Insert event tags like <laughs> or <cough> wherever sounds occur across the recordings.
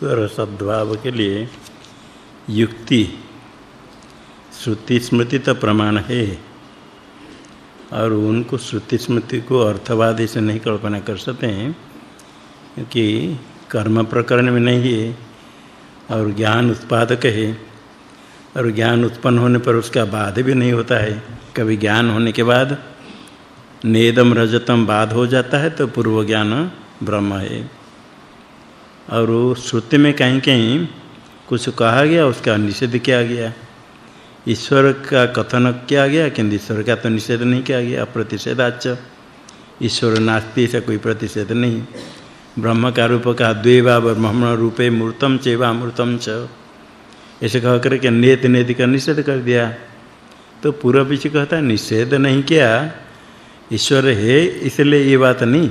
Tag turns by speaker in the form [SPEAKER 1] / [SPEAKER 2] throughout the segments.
[SPEAKER 1] ईश्वर सद्भाव के लिए युक्ति श्रुति स्मृति तो प्रमाण है। और उनको श्रुति स्मृति को अर्थवादी से नहीं कल्पना कर सकते हैं, क्योंकि कर्म प्रकरण में नहीं है, और ज्ञान उत्पादक है। और ज्ञान उत्पन्न होने पर उसका बाध भी नहीं होता है। कभी ज्ञान होने के बाद नेदम रजतम बाध हो जाता है तो पूर्व ज्ञान ब्रह्म है। और श्रुति में कहीं कहीं कुछ कहा गया, उसका निषेध किया गया। ईश्वर का कथन किया गया, किंतु ईश्वर का तो निषेध नहीं किया गया अप्रतिषेधाच ईश्वर नास्ति से कोई प्रतिषेध नहीं। ब्रह्म का रूप का द्वेवा ब्रह्म रूपे मूर्तम चेवा मूर्तम च। ऐसे कह करके नेत नेति का निषेध कर दिया। तो पूर्व पीछे कहता निषेध नहीं किया। ईश्वर है, इसलिए ये बात नहीं।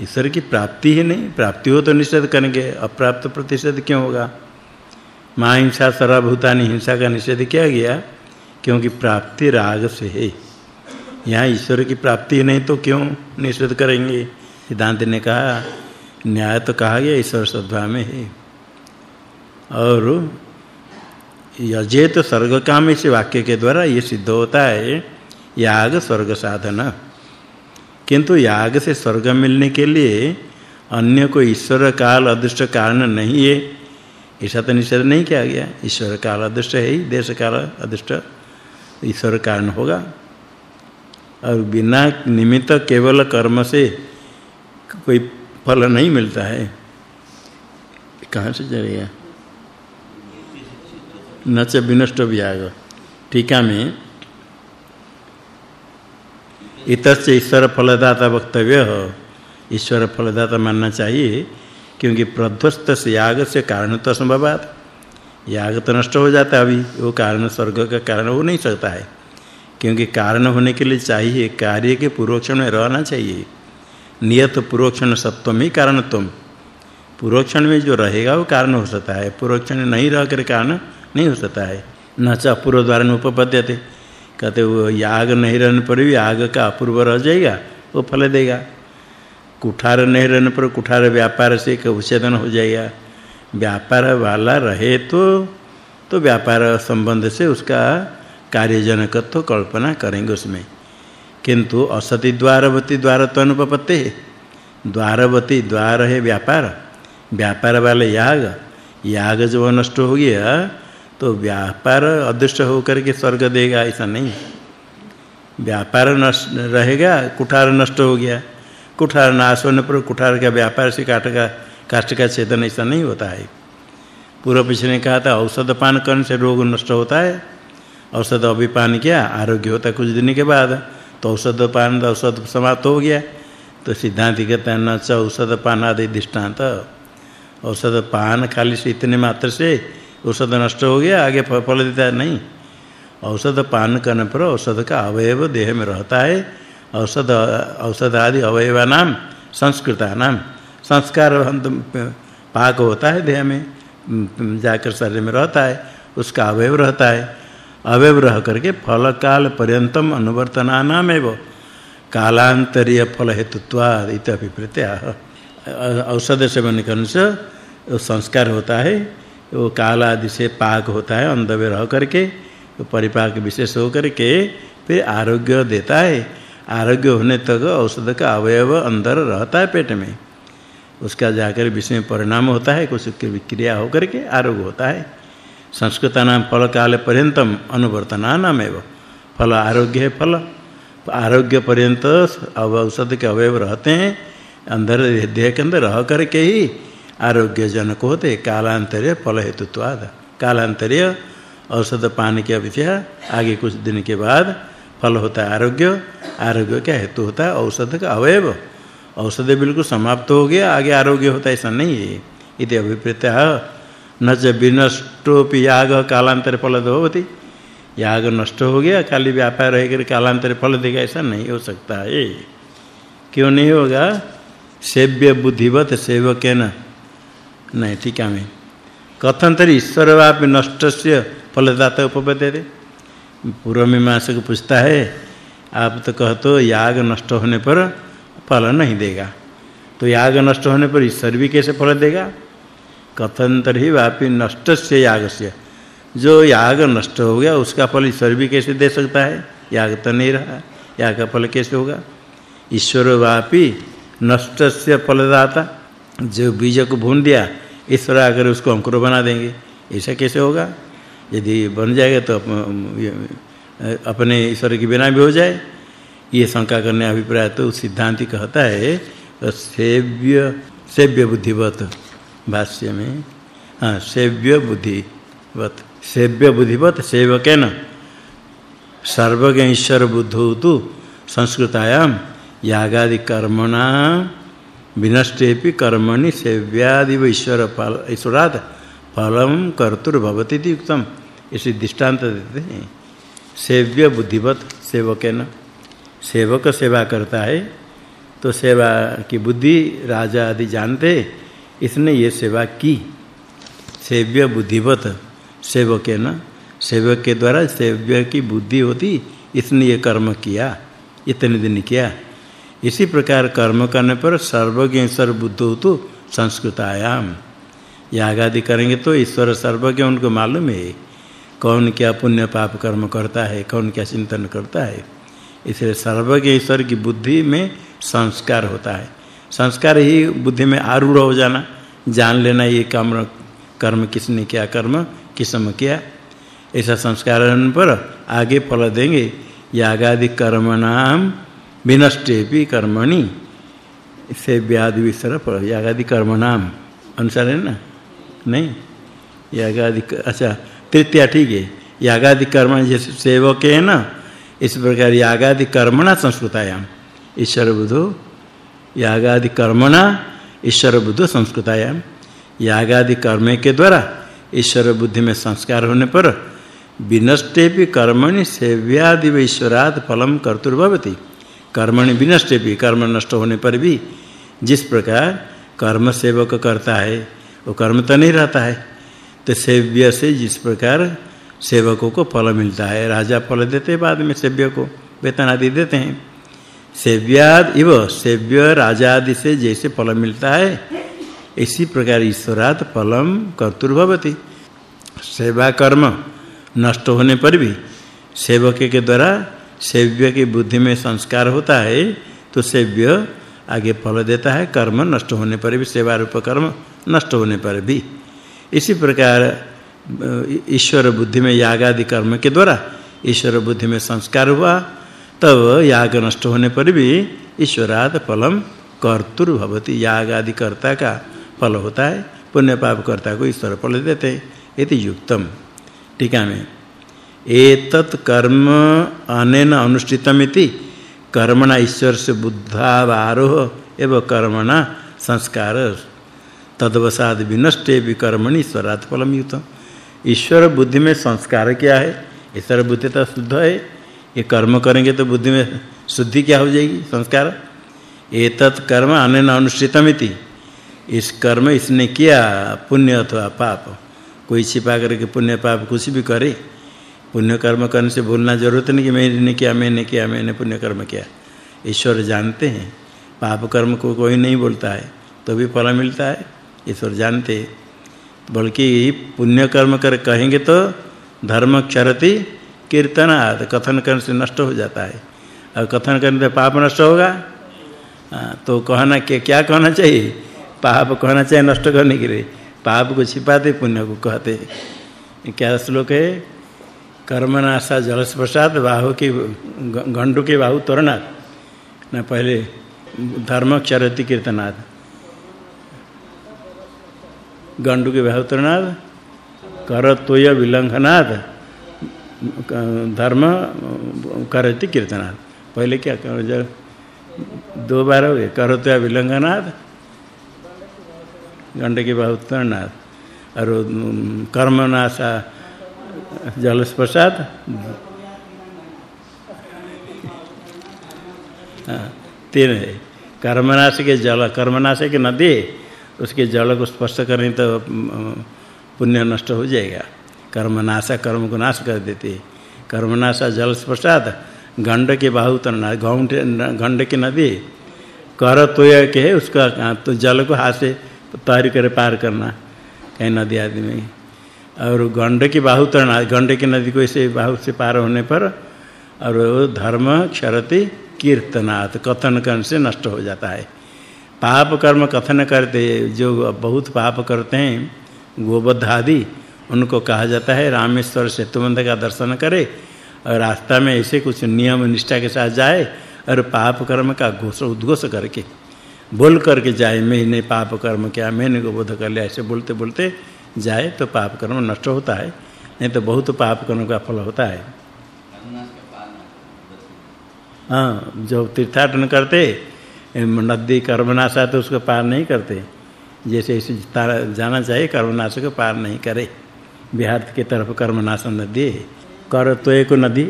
[SPEAKER 1] ईश्वर की प्राप्ति ही नहीं, प्राप्ति हो तो निषेध करेंगे, अप्राप्त प्रतिषेध क्यों होगा? माँ हिंसा सर्वभूतानि हिंसा का निषेध किया गया, क्योंकि प्राप्ति राग से है। यहाँ ईश्वर की प्राप्ति नहीं तो क्यों निषेध करेंगे? सिद्धांत ने कहा, न्याय तो कहा गया, ईश्वर सद्भाव में है। और यजेत स्वर्ग काम इस वाक्य के द्वारा ये सिद्ध होता है, याग स्वर्ग साधन। किंतु याग से स्वर्ग मिलने के लिए अन्य कोई ईश्वर काल अदृष्ट कारण नहीं है। ऐसा तो निषेध नहीं किया गया। ईश्वर काल अदृष्ट है ही, देश काल अदृष्ट, ईश्वर कारण होगा। और बिना निमित्त केवल कर्म से कोई फल नहीं मिलता है। कहाँ से चलेगा न च विनष्ट व्याग टीका में इतस्य ईश्वर फलदाता वक्तव्य। ईश्वर फलदाता मानना चाहिए, क्योंकि प्रध्वस्त से याग से कारण तो संभवात याग तो नष्ट हो जाता है अभी, वो कारण स्वर्ग का कारण हो नहीं सकता है। क्योंकि कारण होने के लिए चाहिए, कार्य के पूर्वक्षण में रहना चाहिए। नियत पूर्वक्षण सत्वम ही कारणत्वम। पूर्वक्षण में जो रहेगा, वो कारण हो सकता है। पूर्वक्षण नहीं रह कर कारण नहीं हो सकता है। न च अपूर्व द्वारा उपपद्यते। कहते वो याग नहीं रहने पर भी याग का अपूर्व रह जाएगा, वो फल देगा। कुठार नहीं रहने पर कुठार व्यापार से एक उच्छेदन हो जाएगा। व्यापार वाला रहे तो तो व्यापार संबंध से उसका कार्यजनकत्व तो कल्पना करेंगे उसमें। किंतु असति द्वारवती द्वार तो अनुपपत्ति द्वारवती द्वार है व्यापार। व्यापार वाले याग याग जो नष्ट हो गया तो व्यापार अदृष्ट होकर के स्वर्ग देगा, ऐसा नहीं। व्यापार नष्ट रहेगा, कुठार नष्ट हो गया। कुठार नाश होने पर कुठार का व्यापार से काट का, काष्ट का छेदन ऐसा नहीं होता है। पूर्व पिछले ने कहा था, औषध पान करने से रोग नष्ट होता है। औषध अभी पान किया, आरोग्य होता है कुछ दिन के बाद तो औषध पान, औषध समाप्त हो गया। तो सिद्धांत कहता है, न औषध पान आदि दृष्टांत। औषध पान खाली से इतने मात्र से औषध नष्ट हो गया, आगे फल देता है, नहीं। औषध पान करने पर औषध का अवयव देह में रहता है। औषध औषध आदि अवयवा नाम संस्कृता नाम संस्कार पाक होता है देह में जाकर शरीर में रहता है, उसका अवयव रहता है। अवयव रह करके फल काल पर्यंतम अनुवर्तना नाम एव, कालांतरीय फल हेतुत्वाद इत अभिप्रेत्या औषध सेवन करने से संस्कार होता है। वो काल आदि से पाक होता है अंध में रह करके तो परिपाक विशेष हो करके फिर आरोग्य देता है। आरोग्य होने तक औषध का अवयव अंदर रहता है पेट में। उसका जाकर विषय परिणाम होता है, कुछ की विक्रिया होकर के आरोग्य होता है। संस्कृत नाम फल काल पर्यंतम अनुवर्तना नाम फल आरोग्य है फल। आरोग्य पर्यंत औषध के अवयव रहते हैं, अंदर देह के अंदर रह करके ही आरोग्य जनक होते, कालांतर्य फल हेतुत्वाद कालांतर्य औषध पान की अपेक्षा आगे कुछ दिन के बाद फल होता है आरोग्य आरोग्य का हेतु होता है औषध का अवयव। औषध बिल्कुल समाप्त हो गया, आगे आरोग्य होता है, ऐसा नहीं है। इति अभिप्रेत न च विनष्टोपि याग कालांतर फल होती। याग नष्ट हो गया खाली व्यापार रह कर कालांतर फल देगा, ऐसा नहीं हो सकता है। क्यों नहीं होगा? सेव्य बुद्धिवत सेवकेन नहीं, ठीक है मैं कथन तरी ईश्वर ईश्वरवापि नष्टस्य फलदाता उपपद्यते। पूर्व मीमांसा को पूछता है, आप तो कहते याग नष्ट होने पर फल नहीं देगा। तो याग नष्ट होने पर ईश्वर भी कैसे फल देगा? कथन तरी वापि नष्ट से याग से जो याग नष्ट हो गया, उसका फल ईश्वर भी कैसे दे सकता है? याग तो नहीं रहा, याग का फल कैसे होगा? ईश्वर वापि नष्ट से फलदाता। जो बीज को भून दिया ईश्वर आकर उसको अंकुर बना देंगे, ऐसा कैसे होगा? यदि बन जाएगा तो अपने ईश्वर के बिना भी हो जाए। ये शंका करने अभिप्राय तो सिद्धांति कहता है सेव्य सेव्य बुद्धिवत भाष्य में हाँ सेव्य बुद्धिवत सेव्य बुद्धिवत सेवकेन सर्वज्ञ ईश्वर बुद्धौ तु संस्कृतायाम यागादि कर्मणा विनष्टेपि कर्मणि सेव्यादि ईश्वर फल ईश्वरात् फलम कर्तुर्भवति युक्तम इसी दृष्टांत देते हैं। सेव्य बुद्धिवत सेवकेन। सेवक सेवा करता है तो सेवा की बुद्धि राजा आदि जानते, इसने ये सेवा की। सेव्य बुद्धिवत सेवक ना सेवक के द्वारा सेव्य की बुद्धि होती, इसने ये कर्म किया, इतने दिन किया। इसी प्रकार कर्म करने पर सर्वज्ञ सर्वबुद्धो तो संस्कृतायाम। याग आदि करेंगे तो ईश्वर सर्वज्ञ उनको मालूम है। कौन क्या पुण्य पाप कर्म करता है, कौन क्या चिंतन करता है। इसलिए सर्वज्ञ ईश्वर की बुद्धि में संस्कार होता है। संस्कार ही बुद्धि में आरूढ़ हो जाना, जान लेना ये कर्म कर्म किसने किया, कर्म किस समय किया। ऐसा संस्कार पर आगे फल देंगे। यागादि कर्मणाम विनष्टे भी कर्मणि। से व्याधि विसर फल यागादि कर्मणाम। अनुसार है ना? नहीं? यागादि अच्छा तृतीया ठीक है। यागादि कर्म जैसे सेवक है ना? इस प्रकार यागादि कर्मणा संस्कृतायाम। ईश्वर बुद्धो यागादि कर्मणा ईश्वर बुद्धो संस्कृतायाम। यागादि कर्म के द्वारा ईश्वर बुद्धि में संस्कार होने पर विनष्टे भी कर्मणि सेव्यादि ईश्वरात् फलम कर्तुर्भवति। कर्मणि विनष्टे भी, कर्म नष्ट होने पर भी जिस प्रकार कर्म सेवक करता है, वो कर्म तो नहीं रहता है। तो सेव्य से जिस प्रकार सेवकों को फल मिलता है, राजा फल देते बाद में सेव्य को, वेतन आदि देते हैं। सेव्याद इव, सेव्य राजा आदि से जैसे फल मिलता है, इसी प्रकार ईश्वरात फलम कर्तुर्भवति। सेवा कर्म नष्ट होने पर भी सेवक के द्वारा सेव्य की बुद्धि में संस्कार होता है तो सेव्य आगे फल देता है, कर्म नष्ट होने पर भी, सेवा रूप कर्म नष्ट होने पर भी। इसी प्रकार ईश्वर बुद्धि में याग आदि कर्म के द्वारा ईश्वर बुद्धि में संस्कार हुआ, तब याग नष्ट होने पर भी ईश्वराद फलम कर्तुर भवति। याग आदि कर्ता का फल होता है, पुण्य पाप कर्ता को ईश्वर फल देते हैं इति युक्तम। टीका में एतत् कर्म अनेन अनुष्ठितमिति। कर्मणा ईश्वर से बुद्धावारोह एवं कर्मणा संस्कार। तदवसाद विनष्टे विकर्मणि ईश्वरात् फलम युक्तम ईश्वर बुद्धि में संस्कार क्या है? ईश्वर बुद्धि तो शुद्ध है। ये कर्म करेंगे तो बुद्धि में शुद्धि क्या हो जाएगी? संस्कार। एतत् कर्म अनेन अनुष्ठितमिति। इस कर्म इसने किया, पुण्य अथवा पाप। कोई छिपा करके पुण्य पाप कुछ भी करे पुण्य कर्म करने से भूलना ज़रूरत नहीं कि मैंने किया मैंने किया मैंने पुण्य कर्म किया। ईश्वर जानते हैं, पाप कर्म को कोई नहीं बोलता है तो भी फल मिलता है, ईश्वर जानते बल्कि पुण्य कर्म कर कहेंगे तो धर्म क्षरति कीर्तनाद कथन करने से नष्ट हो जाता है। और कथन करने से पाप नष्ट होगा? तो कहना क्या क्या कहना चाहिए? पाप कहना चाहिए नष्ट करने के लिए। पाप को छिपाते, पुण्य को कहते। क्या श्लोक है? कर्मनाशा, जलस्पर्शात बाहु की गंडु के बाहु तोरणात न पहले धर्म क्षरति कीर्तनाद गंडु के बाहु भावतरनाद करत्वय विलंघनाद धर्म, करति कीर्तनाद पहले क्या कर, जब दो बार हो गए करत्वय विलंघनाद गंड के बाहु भावतरनाद और कर्मनाशा जल प्रसाद तीन है कर्मनाश के जल कर्मनाश के नदी उसके जल को स्पर्श करें तो पुण्य नष्ट हो जाएगा कर्म नाशा कर्म को नाश कर देते कर्म नाशा जल स्पर्शात गंड के बाहु तरना गंड की नदी कर के उसका तो जल को हाथ से तैर कर पार करना कहीं नदी आदि में और गंडकी बाहु तरना गंडकी नदी को ऐसे बाहु से पार होने पर और धर्म, क्षरति, कीर्तनात्, कथन करने से नष्ट हो जाता है। पाप कर्म कथन करते, जो बहुत पाप करते हैं, गोबद्ध आदि, उनको कहा जाता है, रामेश्वर सेतुबंध का दर्शन करे, और रास्ता में ऐसे कुछ नियम निष्ठा के साथ जाए, और पाप कर्म का घोष, उद्घोष करके, बोल करके जाए, मैंने पाप कर्म किया, मैंने गोबोध कर लिया, ऐसे बोलते बोलते जाए तो पाप कर्म नष्ट होता है, नहीं तो बहुत पाप कर्म का फल होता है। हाँ जो तीर्थाटन करते, नदी कर्मनाश तो उसको पार नहीं करते। जैसे इसे जाना चाहिए, कर्मनाश को पार नहीं करे। बिहार के तरफ़ कर्मनाश नदी कर तो एक नदी।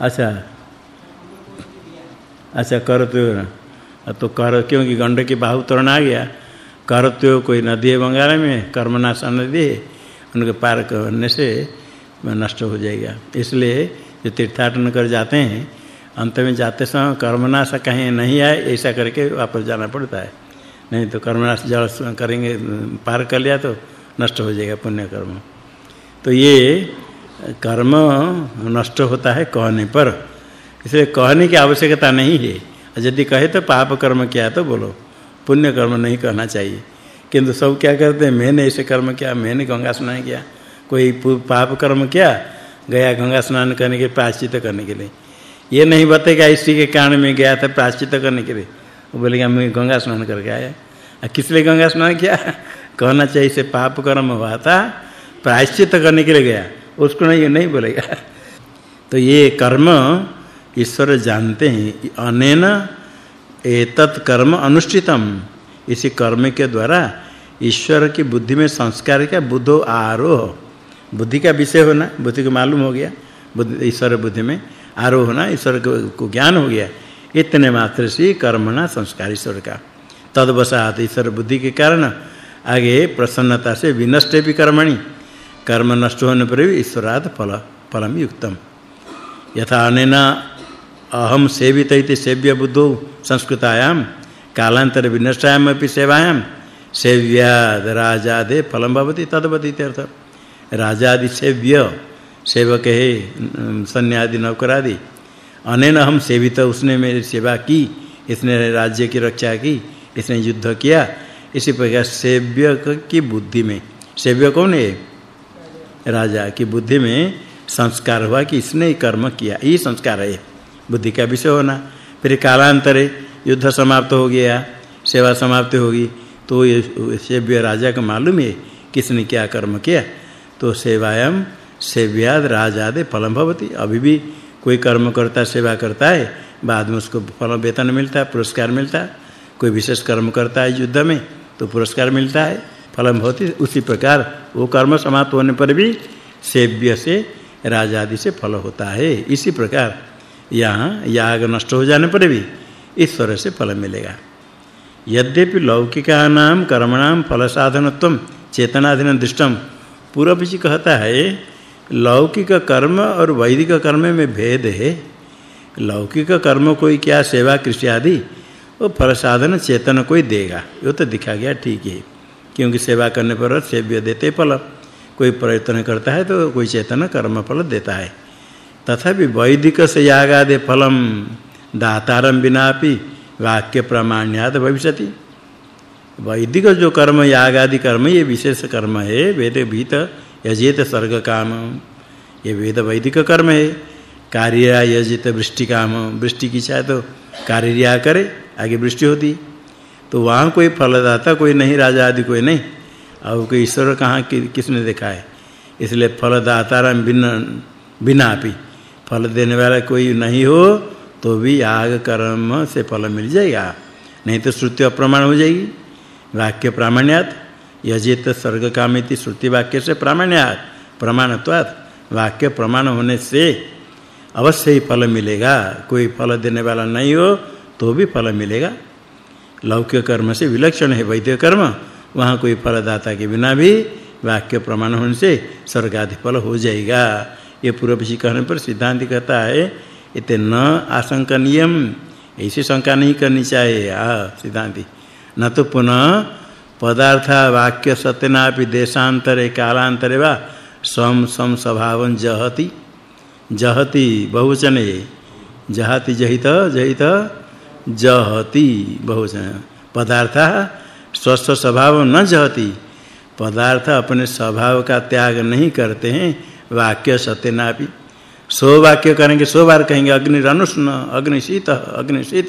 [SPEAKER 1] अच्छा। अच्छा कर तो तो कर, क्योंकि गंडकी बाहु तरण आ गया कर तो कोई नदी है बंगाल में, कर्मनाश नदी है उनके पार करने से नष्ट हो जाएगा। इसलिए जो तीर्थाटन कर जाते हैं, अंत में जाते समय कर्मनाश कहीं नहीं आए, ऐसा करके वापस जाना पड़ता है। नहीं तो कर्मनाश जल करेंगे, पार कर लिया तो नष्ट हो जाएगा पुण्य कर्म तो ये कर्म नष्ट होता है कहने पर। इसलिए कहने की आवश्यकता नहीं है। यदि कहे तो पाप कर्म किया तो बोलो। पुण्य कर्म नहीं कहना चाहिए। किंतु सब क्या करते हैं? मैंने ऐसे कर्म किया, मैंने गंगा स्नान किया। कोई पाप कर्म किया, गया गंगा स्नान करने के प्रायश्चित करने के लिए। ये नहीं बताएगा इसी के कारण में गया था प्रायश्चित करने के लिए। वो बोलेगा मैं गंगा स्नान करके आया। किस लिए गंगा स्नान किया? <laughs> कहना चाहिए से पाप कर्म हुआ था, प्रायश्चित करने के लिए गया। उसको नहीं नहीं बोलेगा। <laughs> तो ये कर्म ईश्वर जानते हैं। अनेन एतत् कर्म अनुष्ठितम। इसी कर्म के द्वारा ईश्वर की बुद्धि में संस्कार का बुद्धो आरोह। बुद्धि का विषय होना, बुद्धि को मालूम हो गया। बुद्धि, ईश्वर बुद्धि में आरोह होना, ईश्वर को ज्ञान हो गया। इतने मात्र से कर्मणा संस्कार ईश्वर का। तदवसात ईश्वर बुद्धि के कारण आगे प्रसन्नता से विनष्टे भी कर्मणि। कर्म नष्ट होने पर भी ईश्वराद फल, फलम युक्तम। यथा अनेना अहम सेवित इति सेव्य बुद्धो संस्कृतायाम कालांतर विनष्टायाम अपि सेवायाम सेव्याद राजादे फलम भवति तदवति इत्यर्थ राजादि सेव्य, सेवक है सन्यादि नौकरादि। अनेन हम सेवित, उसने मेरी सेवा की, इसने राज्य की रक्षा की, इसने युद्ध किया। इसी प्रकार सेव्य की बुद्धि में, सेव्य कौन है? राजा की बुद्धि में संस्कार हुआ कि इसने कर्म किया। ये संस्कार है। बुद्धि का विषय होना। फिर कालांतरे युद्ध समाप्त हो गया, सेवा समाप्त होगी तो ये सेव्य राजा को मालूम है किसने क्या कर्म किया। तो सेवायम सेव्याद राजादे फलम भवति। अभी भी कोई कर्म करता सेवा करता है, बाद में उसको फल वेतन मिलता है पुरस्कार मिलता। है कोई विशेष कर्म करता है युद्ध में तो पुरस्कार मिलता है, फलम भवति उसी प्रकार वो कर्म समाप्त होने पर भी सेव्य से राजा आदि से फल होता है। इसी प्रकार यहाँ याग नष्ट हो जाने पर भी ईश्वर से फल मिलेगा। यद्यपि लौकिकानाम कर्मणाम फल साधनत्व चेतनाधीन दृष्टम पूर्व जी कहता है, लौकिक कर्म और वैदिक कर्म में भेद है। लौकिक कर्म कोई क्या सेवा कृषि आदि, वो फल साधन चेतन कोई देगा। वो तो दिखा गया ठीक है, क्योंकि सेवा करने पर सेव्य देते फल। कोई प्रयत्न करता है तो कोई चेतन कर्म फल देता है। तथापि वैदिक से यागादि फलम दातारम बिनापि वाक्य प्रमाण्याद भविष्यति। वैदिक जो कर्म यागादि कर्म ये विशेष कर्म है वेद भीत यजेत स्वर्ग काम ये वेद वैदिक कर्म है कार्य यजित वृष्टि काम वृष्टि की चाहे तो कार्य करे आगे वृष्टि होती। तो वहाँ कोई फलदाता कोई नहीं राजा आदि कोई नहीं। और कोई ईश्वर कहाँ कि, किसने देखा है? इसलिए फलदाता बिना बिना भी फल देने वाला कोई नहीं हो तो भी याग कर्म से फल मिल जाएगा। नहीं तो श्रुति अप्रमाण हो जाएगी। वाक्य प्रामाण्यात, यजित स्वर्ग कामिति श्रुति वाक्य से प्रामाण्यात प्रमाणत्वात् वाक्य प्रमाण होने से अवश्य ही फल मिलेगा। कोई फल देने वाला नहीं हो तो भी फल मिलेगा। लौकिक कर्म से विलक्षण है वैदिक कर्म। वहाँ कोई फलदाता के बिना भी वाक्य प्रमाण होने से स्वर्ग आदि फल हो जाएगा। ये पूर्व पक्षी कहने पर सिद्धांत कहता है इतने न आशंकनीयम ऐसी शंका नहीं करनी चाहिए। आ, सिद्धांति। न तो पुनः पदार्थ वाक्य सत्यनापि देशांतरे, कालांतरे वा सम सम स्वभावं जहति। जहति बहुवचन, जहति जहित जहित जहति बहुवचन। पदार्थ स्वस्थ स्वभाव न जहति। पदार्थ अपने स्वभाव का त्याग नहीं करते हैं वाक्य सत्यनापि। सो वाक्य करेंगे सो बार कहेंगे, अग्नि रनुष्ण, अग्नि शीत अग्नि शीत।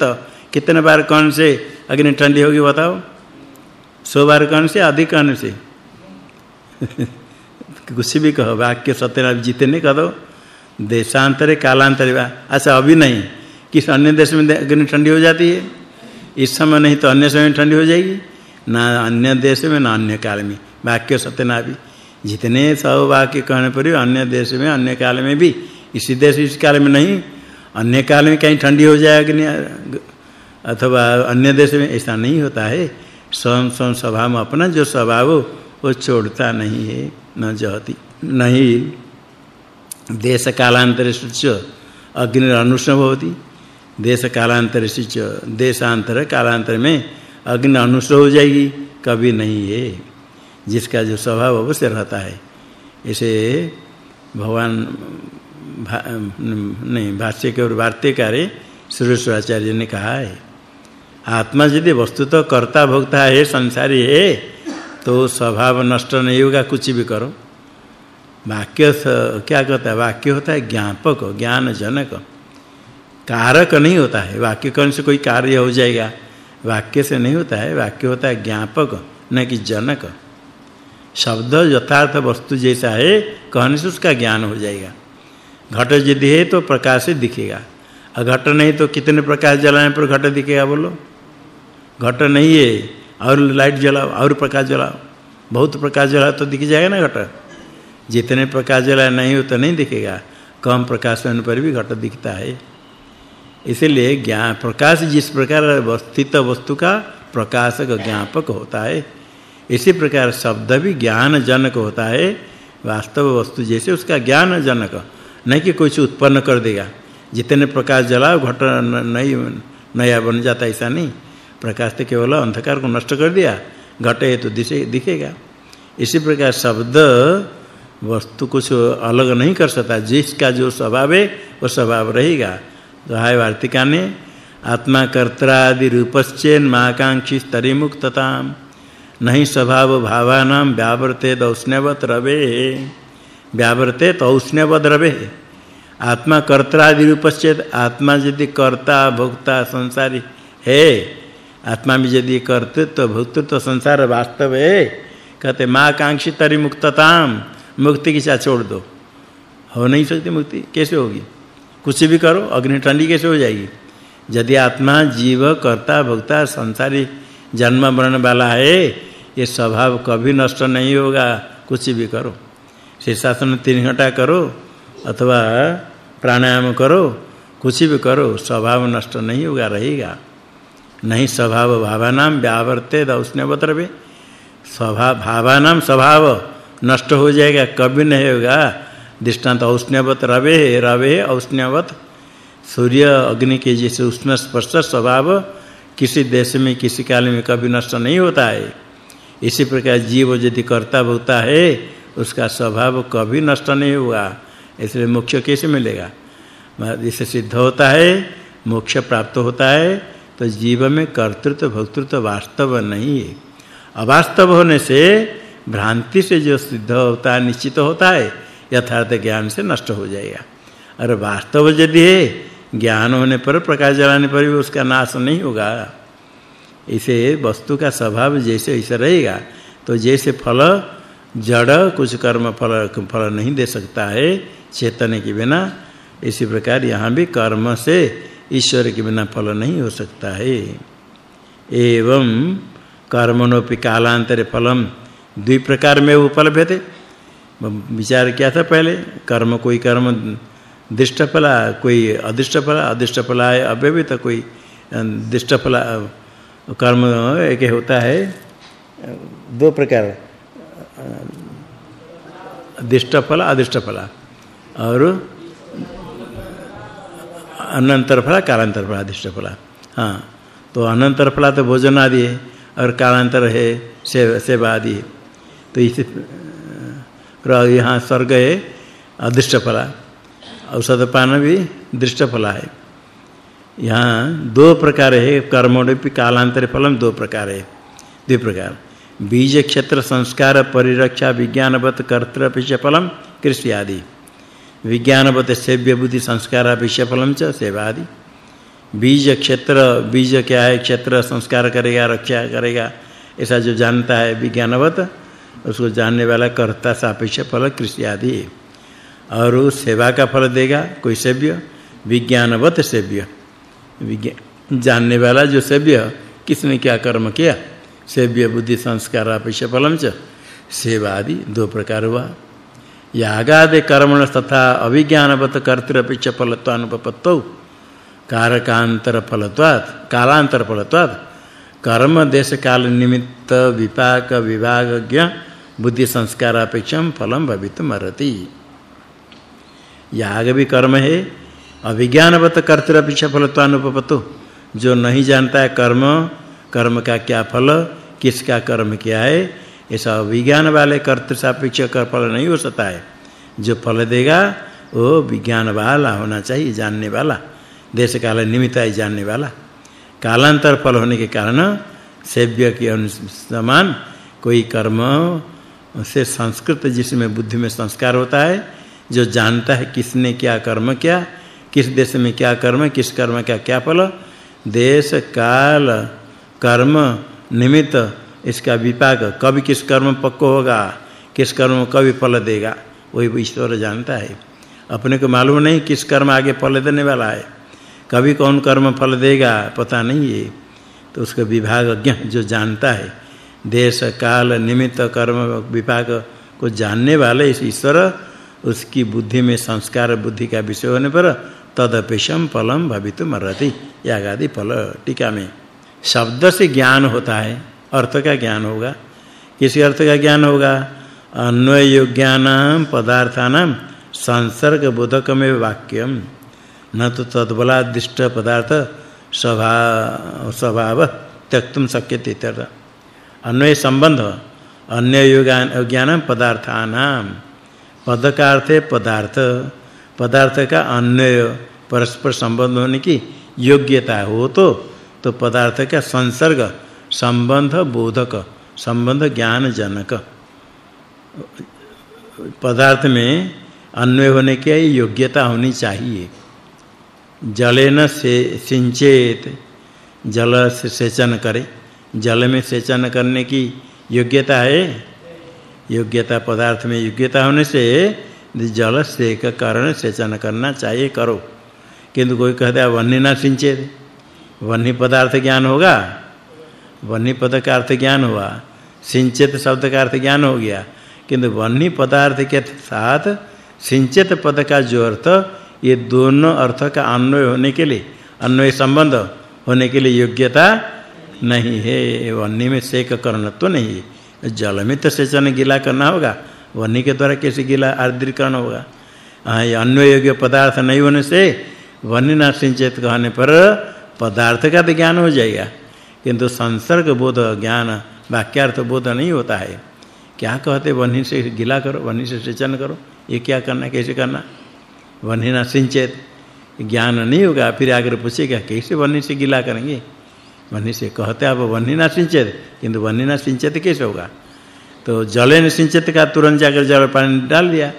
[SPEAKER 1] कितने बार कौन से अग्नि ठंडी होगी बताओ? सो बार कौन से अधिक कौन से। <laughs> कुछ भी कहो, वाक्य सत्यनारायण जितने कह दो। देशांतरे, कालांतरे, वा अच्छा अभी नहीं। किस अन्य देश में अग्नि ठंडी हो जाती है? इस समय नहीं तो अन्य समय ठंडी हो जाएगी। ना अन्य देश में, ना अन्य काल में। वाक्य सत्यनाभि जितने सब वाक्य कहने पर अन्य देश में, अन्य काल में भी, इसी देश, इस काल में नहीं, अन्य काल में कहीं ठंडी हो जाए अग्नि, अथवा अन्य देश में, ऐसा नहीं होता है। स्वयं स्वयं स्वभाव में अपना जो स्वभाव वो छोड़ता नहीं है, न जहती नहीं। देश कालांतर सूच्य अग्नि अनुष्ण होती देश कालांतर सूच्य देशांतर कालांतर में अग्नि अनुष्ण हो जाएगी, कभी नहीं है। जिसका जो स्वभाव अवश्य रहता है। इसे भगवान भा, नहीं भाष्य के और वार्तिकार सुरेश्वराचार्य ने कहा है आत्मा यदि वस्तु तो कर्ता भोक्ता है संसारी है तो स्वभाव नष्ट नहीं होगा कुछ भी करो। वाक्य क्या कहता है? वाक्य होता है ज्ञापक ज्ञान जनक कारक नहीं होता है। वाक्य कौन से कोई कार्य हो जाएगा? वाक्य से नहीं होता है। वाक्य होता है ज्ञापक न कि जनक। शब्द यथार्थ वस्तु जैसा है, कहने से उसका ज्ञान हो जाएगा। घट यदि है तो प्रकाश से दिखेगा। और घट नहीं तो कितने प्रकाश जलाने पर घट दिखेगा बोलो? घट नहीं है, और लाइट जलाओ, और प्रकाश जलाओ। बहुत प्रकाश जलाओ तो दिख जाएगा ना घट। जितने प्रकाश जलाए नहीं हो तो नहीं दिखेगा। कम प्रकाश होने पर भी घट दिखता है। इसलिए ज्ञान प्रकाश जिस प्रकार स्थित वस्तु का प्रकाशक ज्ञापक होता है। इसी प्रकार शब्द भी ज्ञान जनक होता है, वास्तव वस्तु जैसे उसका ज्ञान जनक नहीं कि कुछ उत्पन्न कर देगा। जितने प्रकाश जलाओ घट नहीं, नया बन जाता ऐसा नहीं। प्रकाश तो केवल अंधकार को नष्ट कर दिया, घटे तो दिखे दिखेगा। इसी प्रकार शब्द वस्तु कुछ अलग नहीं कर सकता। जिसका जो स्वभाव है, वो स्वभाव रहेगा। तो हाय वार्तिका ने आत्मा कर्त्रादि रूपश्चेन महाकांक्षी स्तरी मुक्तताम नहीं स्वभाव भावानाम व्यावर्ते दौष्ण्यवत रवे। व्यावर्ते तौष्ण्यवत रवे। आत्मा कर्त्रादि रूपश्चेत, आत्मा यदि कर्ता, भोक्ता, संसारी है, आत्मा में यदि कर्तृत्व तो भोक्तृत्व तो संसार वास्तव है, कहते माँ कांक्षी तरी मुक्तताम, मुक्ति की चाह छोड़ दो। हो नहीं सकती मुक्ति, कैसे होगी? कुछ भी करो, अग्नि ठंडी कैसे हो जाएगी? यदि आत्मा, जीव, कर्ता, भोक्ता, संसारी जन्म मरण वाला है, ये स्वभाव कभी नष्ट नहीं होगा, कुछ भी करो। शीर्षासन तीन घंटा करो, अथवा प्राणायाम करो, कुछ भी करो, स्वभाव नष्ट नहीं होगा, रहेगा। नहीं स्वभाव भावानाम व्यावर्ते दौष्ण्यवत्रवे स्वभाव भावानाम स्वभाव नष्ट हो जाएगा, कभी नहीं होगा। दृष्टांत औष्ण्यवत रवे रवे औष्ण्यवत सूर्य अग्नि के जैसे उष्ण स्पर्श स्वभाव किसी देश में, किसी काल में कभी नष्ट नहीं होता है। इसी प्रकार जीव यदि कर्ता होता है, उसका स्वभाव कभी नष्ट नहीं होगा, इसलिए मोक्ष कैसे मिलेगा? इससे सिद्ध होता है, मोक्ष प्राप्त होता है तो जीव में कर्तृत्व, भोक्तृत्व वास्तव नहीं है। अवास्तव होने से भ्रांति से जो सिद्ध होता है, निश्चित होता है, यथार्थ ज्ञान से नष्ट हो जाएगा। और वास्तव यदि है ज्ञान होने पर, प्रकाश जलाने पर भी उसका नाश नहीं होगा। इसे वस्तु का स्वभाव जैसे ऐसा रहेगा तो जैसे फल, जड़ कुछ कर्म फल फल नहीं दे सकता है, चेतन के बिना, इसी प्रकार यहाँ भी कर्म से ईश्वर के बिना फल नहीं हो सकता है। एवं कर्मणोपि कालांतरे फलम, द्वि प्रकार में उपलब्ध विचार किया था पहले, कर्म कोई कर्म दृष्ट फला कोई अदृष्ट फला अदृष्ट फला है अव्यवहित कोई दृष्ट फला कर्म, एक होता है, दो प्रकार दृष्ट फला अदृष्ट फला और अनंतर फला कालांतर फला अधिष्ठ फला हाँ तो अनंतर फला तो भोजन आदि है, और कालांतर है से सेवा आदि तो इस यहाँ स्वर्ग है अदृष्ट फला औषध पान भी दृष्ट फला है। यहाँ दो प्रकार है कर्मोड़पि कालांतर फलम दो प्रकार है। दो प्रकार। बीज क्षेत्र संस्कार, परिरक्षा, विज्ञानवत कर्तृ फलम, कृषि आदि। विज्ञानवत, सेव्य बुद्धि संस्कार फलम च, सेवा आदि। बीज क्षेत्र, बीज क्या है, क्षेत्र संस्कार करेगा, रक्षा करेगा, ऐसा जो जानता है विज्ञानवत, उसको जानने वाला कर्ता सापेक्ष फल, कृषि आदि है। और सेवा का फल देगा, कोई सेव्य? विज्ञानवत सेव्य। विज्ञान जानने वाला जो सेव्य, किसने क्या कर्म किया? सेव्य, बुद्धि, संस्कार अपेक्ष फलम च। सेवा आदि दो प्रकार हुआ। यागादि कर्मण तथा अविज्ञानवत कर्तृपेक्ष फलत्वानुपपत्तौ। कारकांतर फलत्वात् कालांतर फलत्वात्। कर्म देश काल निमित्त विपाक विभागज्ञ, बुद्धि, संस्कार अपेक्षम फलम भवितुम अर्हति याग भी कर्म है। अविज्ञानवत कर्तृपेक्ष फलत्वानुपपत्तो। जो नहीं जानता है कर्म कर्म का क्या फल, किसका कर्म क्या है, ऐसा विज्ञान वाले कर्तृ सापेक्ष कर फल नहीं हो सकता है। जो फल देगा, वो विज्ञान वाला होना चाहिए, जानने वाला। देश काल निमित्त ही जानने वाला। कालांतर फल होने के कारण सेव्य के समान कोई कर्म से संस्कृत जिसमें बुद्धि में संस्कार होता है जो जानता है किसने क्या कर्म किया, किस देश में क्या कर्म, किस कर्म का क्या फल, देश, काल, कर्म, निमित्त, इसका विपाक, कभी किस कर्म पक्को होगा, किस कर्म कभी फल देगा, वही ईश्वर जानता है। अपने को मालूम नहीं किस कर्म आगे फल देने वाला है, कभी कौन कर्म फल देगा, पता नहीं है तो उसका विभागज्ञ जो जानता है, देश, काल, निमित्त, कर्म, विपाक को जानने वाले इस ईश्वर उसकी बुद्धि में संस्कार बुद्धि का विषय होने पर तदपेशम फलम भवितुम अर्हति। यागादि फल। टीका में। शब्द से ज्ञान होता है, अर्थ का ज्ञान होगा। किसी अर्थ का ज्ञान होगा? अन्वय योग्यानाम पदार्थानाम संसर्ग बोधकमेव वाक्यम। न तो तद्बलादिष्ट पदार्थ स्वभाव स्वभाव त्यक्तुम शक्यते इत्यर्थ। अन्वय संबंध अन्य योगान ज्ञान पदार्थानाम पद का अर्थ है पदार्थ। पदार्थ का अन्वय, परस्पर संबंध होने की योग्यता हो तो तो पदार्थ का संसर्ग, संबंध बोधक, संबंध ज्ञान जनक पदार्थ में अन्वय होने की योग्यता होनी चाहिए। जलेन से सिंचेत, जल से सेचन करे। जल में सेचन करने की योग्यता है योग्यता पदार्थ में योग्यता होने से जल से कारण सेचन करना चाहिए, करो। किंतु कोई कहता है, वन्य ना सिंचेत वन्य पदार्थ ज्ञान होगा। वन्य पद का अर्थ ज्ञान हुआ। सिंचित शब्द का अर्थ ज्ञान हो गया। किंतु वन्य पदार्थ के साथ सिंचित पद का जो अर्थ, ये दोनों अर्थ का अन्वय होने के लिए, अन्वय संबंध होने के लिए योग्यता नहीं है। वन्य में सेक करना तो नहीं है। जल में तो सेचन गीला करना होगा वन्नी के द्वारा कैसे गीला आर्द्रीकरण होगा? हाँ ये अन्वय योग्य पदार्थ नहीं होने से वन्य न सिंचित कहने पर पदार्थ का तो ज्ञान हो जाएगा। किंतु संसर्ग बोध ज्ञान, वाक्यार्थ बोध नहीं होता है। क्या कहते वन्य से गीला करो, वन्य से सेचन करो? ये क्या करना, कैसे करना? वन्य सिंचित ज्ञान नहीं होगा, फिर आगे पूछेगा, कैसे वन्नी से गिला करेंगे? वन्य से कहते अब आप वन्य सिंचित, किंतु वन्य सिंचित कैसे होगा? तो जले न सिंचित का तुरंत जाकर जल पानी डाल दिया।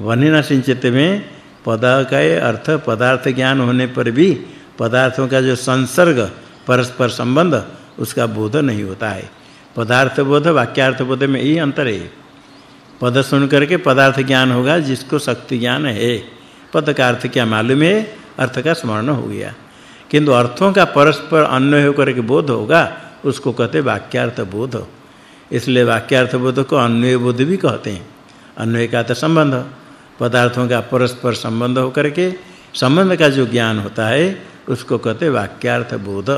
[SPEAKER 1] वन्य सिंचित में पद का अर्थ, पदार्थ ज्ञान होने पर भी पदार्थों का जो संसर्ग, परस्पर संबंध, उसका बोध नहीं होता है। पदार्थ बोध, वाक्यार्थ बोध में यही अंतर है। पद सुन करके पदार्थ ज्ञान होगा, जिसको शक्ति ज्ञान है। पद का अर्थ क्या मालूम है? अर्थ का स्मरण हो गया। किंतु अर्थों का परस्पर अन्वय होकर के बोध होगा, उसको कहते वाक्यार्थ बोध। इसलिए वाक्यार्थ बोध को अन्वय बोध भी कहते हैं। अन्वय का तो संबंध, पदार्थों का परस्पर संबंध होकर के संबंध का जो ज्ञान होता है, उसको कहते वाक्यार्थ बोध।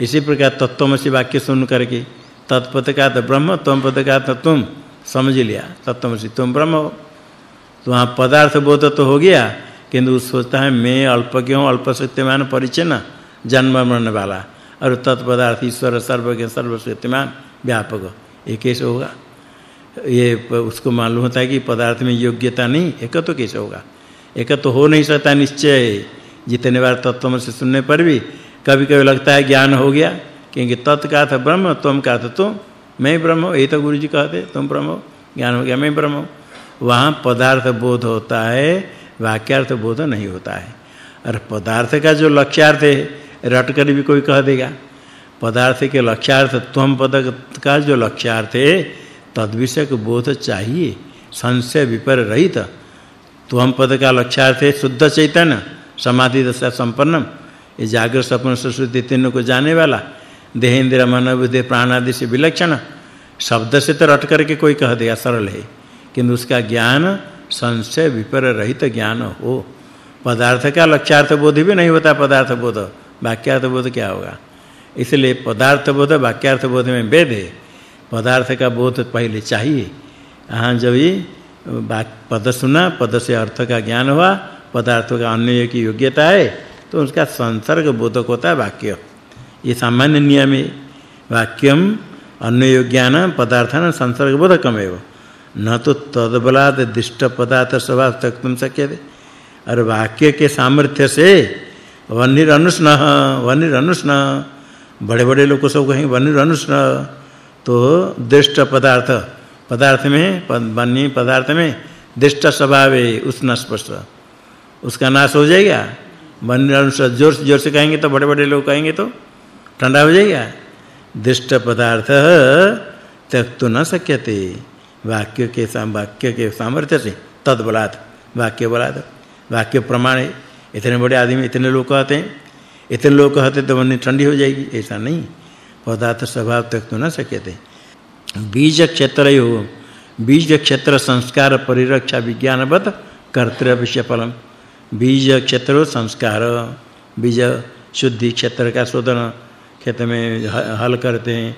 [SPEAKER 1] इसी प्रकार तत्वमसि वाक्य सुन करके, तत्पद का तो ब्रह्म तम पद का तो तुम, समझ लिया, तत्वमसि तुम ब्रह्म हो। तो वहाँ पदार्थ बोध तो हो गया किंतु सोचता है, मैं अल्प क्यों? अल्प परिचय न? जन्म मरण वाला। और तत्पदार्थ, ईश्वर, सर्वज्ञ, सर्वशक्तिमान, व्यापक। ये कैसे होगा? ये उसको मालूम होता है कि पदार्थ में योग्यता नहीं, एक तो कैसे होगा? एक तो हो नहीं सकता निश्चय। जितने बार तत्व से सुनने पर भी कभी-कभी लगता है ज्ञान हो गया, क्योंकि तत् का अर्थ ब्रह्म, तुम का अर्थ तुम, मैं ब्रह्म, ये तो गुरु जी कहते, तुम ब्रह्म ज्ञान हो गया, मैं ब्रह्म वहाँ पदार्थ बोध होता है वाक्यार्थ बोध नहीं होता है। और पदार्थ का जो लक्ष्यार्थ है, रट कर भी कोई कह देगा। पदार्थ के लक्ष्यार्थ त्वम पद का जो लक्ष्यार्थ है तद विषय को बोध चाहिए। संशय विपर रहित त्वम पद का लक्ष्यार्थ है शुद्ध चैतन्य समाधि दशा संपन्नम। ये जागृत स्वप्न सुषुप्ति तीनों को जाने वाला। देहेंद्र मन बुद्धि प्राण आदि से विलक्षण। शब्द से तो रट करके कोई कह देगा, सरल है। किंतु उसका ज्ञान संशय विपर रहित ज्ञान हो। पदार्थ का लक्ष्यार्थ बोध भी नहीं होता पदार्थ बोध वाक्यार्थ बोध क्या होगा? इसलिए पदार्थ बोध वाक्यार्थ बोध में भेद है। पदार्थ का बोध पहले चाहिए। हाँ, जब ये पद सुना, पद से अर्थ का ज्ञान हुआ, पदार्थों का अन्य की योग्यता है तो उसका संसर्ग बोधक होता है वाक्य। ये सामान्य नियम है। वाक्यम अन्य ज्ञान पदार्थान संसर्ग बोधकमेव न तो तदबलाद दिष्ट पदार्थ स्वभाव तक तुम थे और वाक्य के सामर्थ्य से वनिर अनुष्ण वनिर अनुष्ण, बड़े-बड़े लोग सब कहेंगे वनिर अनुष्ण तो दृष्ट पदार्थ पदार्थ में वन्य पदार्थ में दृष्ट स्वभाव है उष्ण स्पष्ट। उसका नाश हो जाएगा। वनिर अनुष्ण ज़ोर से ज़ोर से कहेंगे तो बड़े-बड़े लोग कहेंगे तो ठंडा हो जाएगा। दृष्ट पदार्थ त्यक्त तो न सक्यते वाक्य के साम, वाक्य के सामर्थ्य से तद बलात् वाक्य बलात्। वाक्य प्रमाण इतने बड़े आदमी, इतने लोग कहते हैं। इतने लोग कहते तो मन ठंडी हो जाएगी। ऐसा नहीं। पदार्थ स्वभाव तक तो न सकते। बीज क्षेत्र हो बीज क्षेत्र संस्कार परिरक्षा विज्ञानवत कर्तव्य फलम। बीज क्षेत्र संस्कार। बीज शुद्धि क्षेत्र का शोधन। खेत में हल करते हैं।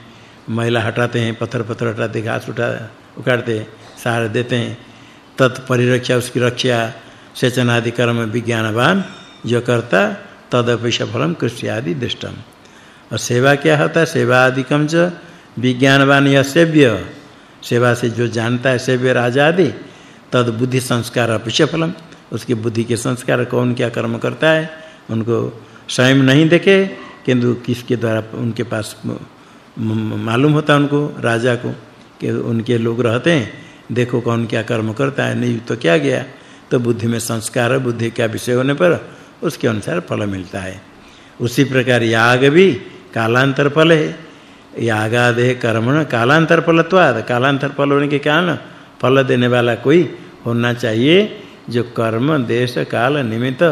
[SPEAKER 1] महिला हटाते हैं। पत्थर पत्थर हटाते घास उठा उखाड़ते सार देते हैं। तत्परिरक्षा, उसकी रक्षा सेचन आदि कर्म विज्ञानवान, जो करता तदपि सफलम कृष्य आदि दृष्टम। और सेवा क्या होता है? सेवा आदिकम च विज्ञानवान या सेव्य। सेवा से जो जानता है, सेव्य राजा आदि तद बुद्धि संस्कार अपिश फलम उसकी बुद्धि के संस्कार, कौन क्या कर्म करता है? उनको स्वयं नहीं देखे, किंतु किसके द्वारा उनके पास मालूम होता उनको? राजा को। कि, उनके लोग रहते हैं, देखो कौन क्या कर्म करता है, नहीं तो क्या गया? तो बुद्धि में संस्कार बुद्धि का विषय होने पर उसके अनुसार फल मिलता है। उसी प्रकार याग भी कालांतर फल है। यागादे कर्मण कालांतर फलत्वाद। कालांतर फल होने के कारण फल देने वाला कोई होना चाहिए, जो कर्म, देश, काल, निमित्त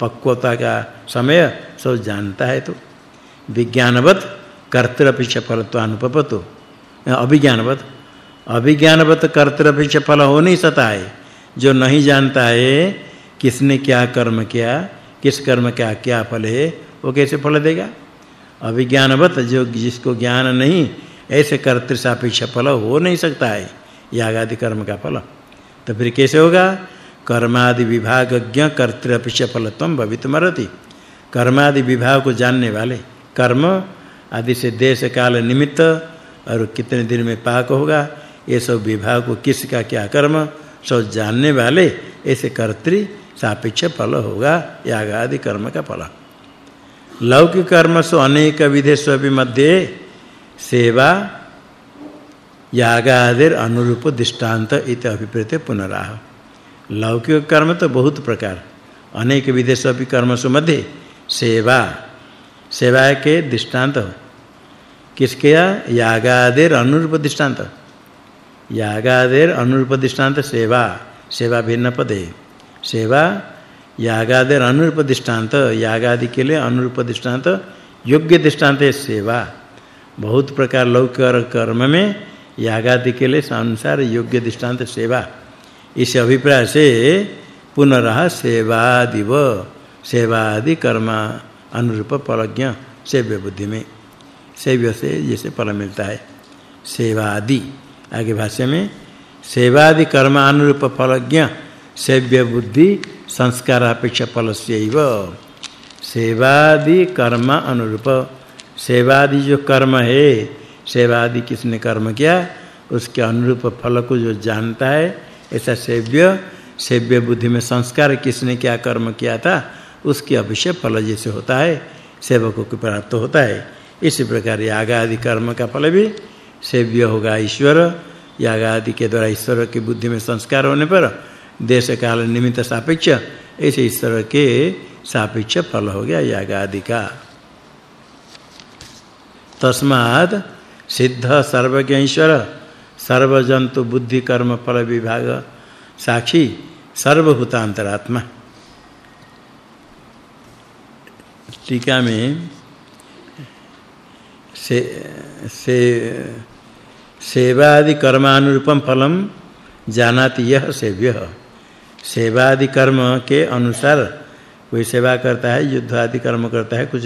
[SPEAKER 1] पक्वता का समय सब जानता है तो। विज्ञानवत कर्तृपिच फलत्वानुपपतो। अभिज्ञानवत। अभिज्ञानवत कर्तृपिच फल हो नहीं सकता है। जो नहीं जानता है, किसने क्या कर्म किया, किस कर्म का क्या फल है, वो कैसे फल देगा? अभिज्ञानवत जो जिसको ज्ञान नहीं, ऐसे कर्तृ सापेक्ष फल हो नहीं सकता है। याग आदि कर्म का फल। तो फिर कैसे होगा? कर्मादि विभागज्ञ कर्तृपिश फलत्वम भवितुमरति कर्मादि विभाग को जानने वाले कर्म, आदि से देश काल निमित्त और कितने दिन में पाक होगा? ये सब विभाग को किसका क्या कर्म? सब जानने वाले ऐसे कर्तृ सापेक्ष फल होगा याग आदि कर्म का फल। लौकिक कर्म सो अनेक विधेषु भी मध्य सेवा याग आदि अनुरूप दृष्टांत इत अभिप्रेत पुनराह। लौकिक कर्म तो बहुत प्रकार। अनेक विदेश भी कर्मसु मध्य सेवा सेवा के दृष्टांत किसके यागादेर अनुरूप दृष्टांत यागादेर अनुरूप दृष्टांत सेवा। सेवा भिन्न पद। है सेवा, यागादेर अनुरूप दृष्टांत यागादि के लिए अनुरूप दृष्टांत योग्य दृष्टांत है सेवा। बहुत प्रकार लौकिक कर्म में यागादि के लिए अनुसार योग्य दृष्टांत सेवा। इस अभिप्राय से पुनरह सेवादिव। सेवादि कर्म अनुरूप फलज्ञ सेव्य बुद्धि में। सेव्य से जैसे फल मिलता है। सेवादि। आगे भाष्य में, सेवादि कर्म अनुरूप फलज्ञ, सेव्य बुद्धि संस्कार अपेक्षा फलस्यैव। सेवादि कर्म अनुरूप। सेवादि जो कर्म है सेवा आदि किसने कर्म किया? उसके अनुरूप फल को जो जानता है, ऐसा सेव्य सेव्य बुद्धि में संस्कार किसने क्या कर्म किया था? उसके अभिषेक फल जैसे होता है, सेवकों को प्राप्त होता है। इसी प्रकार याग आदि कर्म का फल भी सेव्य होगा ईश्वर। याग आदि के द्वारा ईश्वर की बुद्धि में संस्कार होने पर देश काल निमित्त सापेक्ष ऐसे ईश्वर के सापेक्ष फल हो गया याग आदि का। तस्मात् सिद्ध सर्वज्ञ ईश्वर, सर्वजंतु बुद्धि कर्म फल विभाग, साक्षी सर्वभूतांतरात्मा। टीका में से से सेवादि कर्मानुरूपम फलम जानाति यह सेव्य। सेवादि कर्म के अनुसार कोई सेवा करता है युद्ध आदि कर्म करता है, कुछ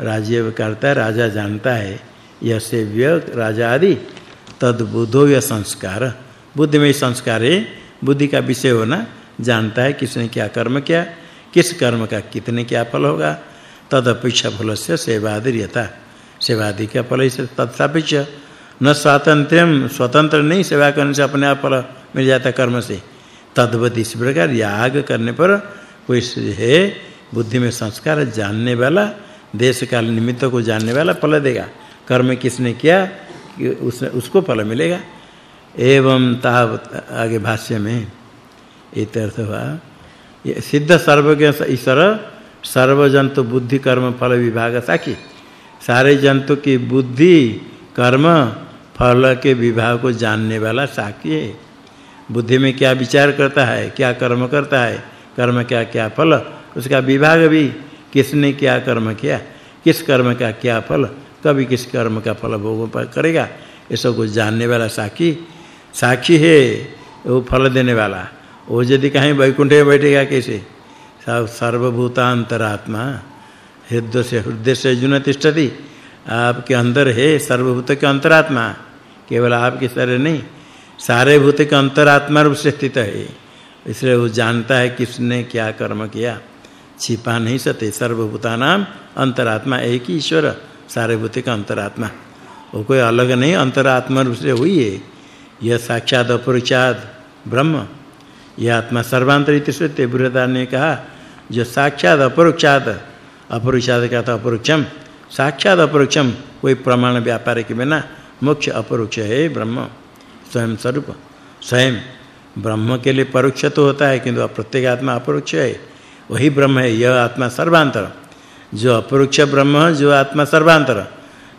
[SPEAKER 1] राज्य करता है, राजा जानता है यह सेव्य राजा आदि तद बुद्धो या संस्कार। बुद्धि में संस्कार है, बुद्धि का विषय होना, जानता है किसने क्या कर्म किया, किस कर्म का कितने क्या फल होगा तद अपेक्षा फल से सेवादिर्यता सेवादि का फल इसे तत्सापेक्ष न स्वातंत्र्यम स्वतंत्र नहीं, सेवा करने से अपने आप फल मिल जाता कर्म से। तद्वत इस प्रकार याग करने पर कोई है, बुद्धि में संस्कार जानने वाला देश काल निमित्त को जानने वाला फल देगा। कर्म किसने किया उस उसको फल मिलेगा। एवं ताव आगे भाष्य में इत्यर्थ हुआ सिद्ध सर्वज्ञ ईश्वर, सर्वजंतु बुद्धि कर्म फल विभाग साकी सारे जंतु की बुद्धि, कर्म, फल के विभाग को जानने वाला साक्षी है। बुद्धि में क्या विचार करता है, क्या कर्म करता है, कर्म क्या क्या फल, उसका विभाग भी, किसने क्या कर्म किया, किस कर्म का क्या फल, कभी किस कर्म का फल भोग करेगा, ये सब कुछ जानने वाला साक्षी साक्षी है, वो फल देने वाला। वो यदि कहीं वैकुंठ में बैठेगा कैसे? सब सर्वभूतांतरात्मा। हृदय से हृदय से जुन तिष्ठति आपके अंदर है सर्वभूत के अंतरात्मा। केवल आपके शरीर नहीं सारे भूत के अंतरात्मा रूप से स्थित है। इसलिए वो जानता है किसने क्या कर्म किया। छिपा नहीं सकते सर्वभूतानाम अंतरात्मा एक ही ईश्वर सारे भूत का अंतरात्मा। वो कोई अलग नहीं, अंतरात्मा रूप से हुई है। यह साक्षात अपरिचाद ब्रह्म। यह आत्मा सर्वांतरित से बृहदार ने कहा, जो साक्षात अपरोक्षात अपरोक्षात का था अपरोक्षम साक्षात अपरोक्षम कोई प्रमाण व्यापार के बिना मुख्य अपरोक्ष है ब्रह्म। स्वयं स्वरूप। स्वयं ब्रह्म के लिए परोक्ष तो होता है, किंतु प्रत्येक आत्मा अपरोक्ष है। वही ब्रह्म है, यह आत्मा सर्वांतर। जो अपरोक्ष ब्रह्म, जो आत्मा सर्वांतर।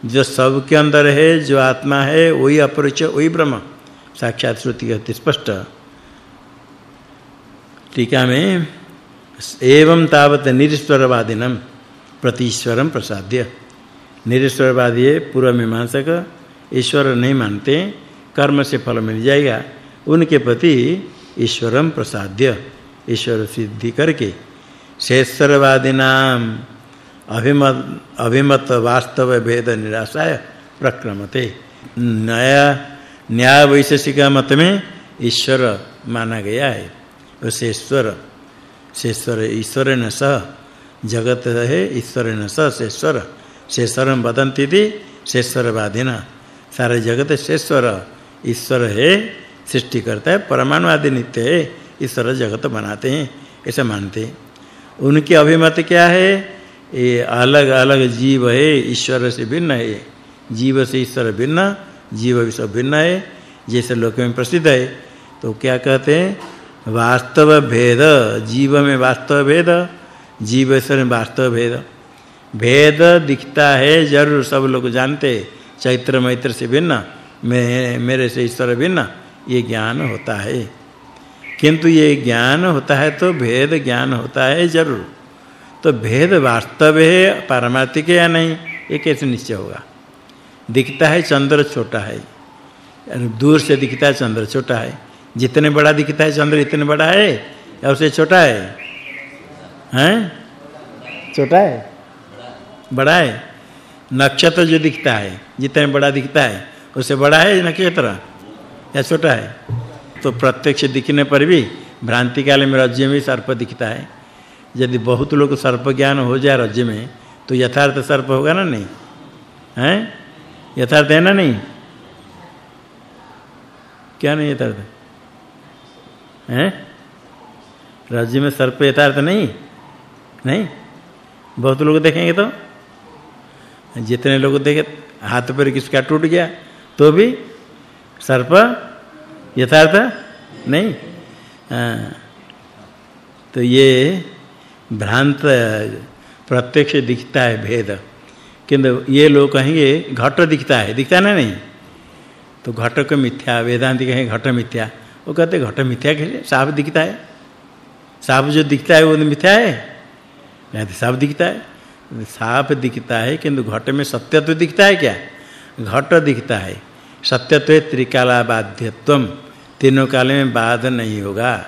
[SPEAKER 1] जो सब के अंदर है, जो आत्मा है, वही अपरोक्ष, वही ब्रह्म। साक्षात श्रुति कहती स्पष्ट। टीका में एवं तावत निरीश्वरवादिनम। प्रतीश्वरम प्रसाद्य। निरीश्वरवादी पूर्व मीमांसक ईश्वर नहीं मानते, कर्म से फल मिल जाएगा, उनके प्रति ईश्वरम प्रसाद्य। ईश्वर सिद्धि करके। शेषरवादिनाम अभिमत अभिमत वास्तव भेद निराशाय प्रक्रमते। नया, न्याय वैशेषिक मत में ईश्वर माना गया है। उसे ईश्वर शेश्वर ईश्वर न स जगत है, ईश्वर न स, शेश्वर। शेश्वरम थी शेश्वरवादिना। सारे जगत शेश्वर। ईश्वर है सृष्टि करता है परमाणु आदि नित्य है, ईश्वर जगत बनाते हैं, ऐसा मानते हैं। उनकी अभिमत क्या है? ये अलग अलग जीव है, ईश्वर से भिन्न है। जीव से ईश्वर भिन्न, जीव भी सब भिन्न है, जैसे लोक में प्रसिद्ध है। तो क्या कहते हैं? वास्तव भेद, जीव में वास्तव भेद जीव से वास्तव भेद। भेद दिखता है, ज़रूर सब लोग जानते, चैत्र मैत्र से भिन्न, मैं, मेरे से ईश्वर भिन्न, ये ज्ञान होता है। किंतु ये ज्ञान होता है तो भेद ज्ञान होता है ज़रूर। तो भेद वास्तव है, पारमार्थिक या नहीं, ये कैसे निश्चय होगा? दिखता है, चंद्र छोटा है। दूर से दिखता है, चंद्र छोटा है। जितने बड़ा दिखता है, चंद्र इतने बड़ा है या उससे छोटा है। हैं? छोटा है? बड़ा है। नक्षत्र जो दिखता है जितने बड़ा दिखता है उससे बड़ा है नक्षत्र? या छोटा है? तो प्रत्यक्ष दिखने पर भी भ्रांति काल में राज्य में सर्प दिखता है। यदि बहुत लोग सर्प ज्ञान हो जाए राज्य में तो यथार्थ सर्प होगा ना नहीं? हैं? यथार्थ है ना नहीं? क्या नहीं यथार्थ? हैं? राज्य में सर्प यथार्थ नहीं? नहीं? बहुत लोग देखेंगे तो। जितने लोग देखे, हाथ पर किसका टूट गया तो भी सर्प यथार्थ नहीं। हाँ। तो ये भ्रांत प्रत्यक्ष दिखता है भेद। किंतु ये लोग कहेंगे, घट दिखता है। दिखता ना नहीं? तो घट को मिथ्या, वेदांत कहेंगे घट मिथ्या। वो कहते घट मिथ्या कैसे? साफ़ दिखता है। साफ़ जो दिखता है, वो मिथ्या है? कहते साफ़ दिखता है। साफ़ दिखता है किंतु घट में सत्य तो दिखता है क्या? घट दिखता है। सत्यत्व त्रिकाला बाध्यत्वम तीनों काल में बाध नहीं होगा।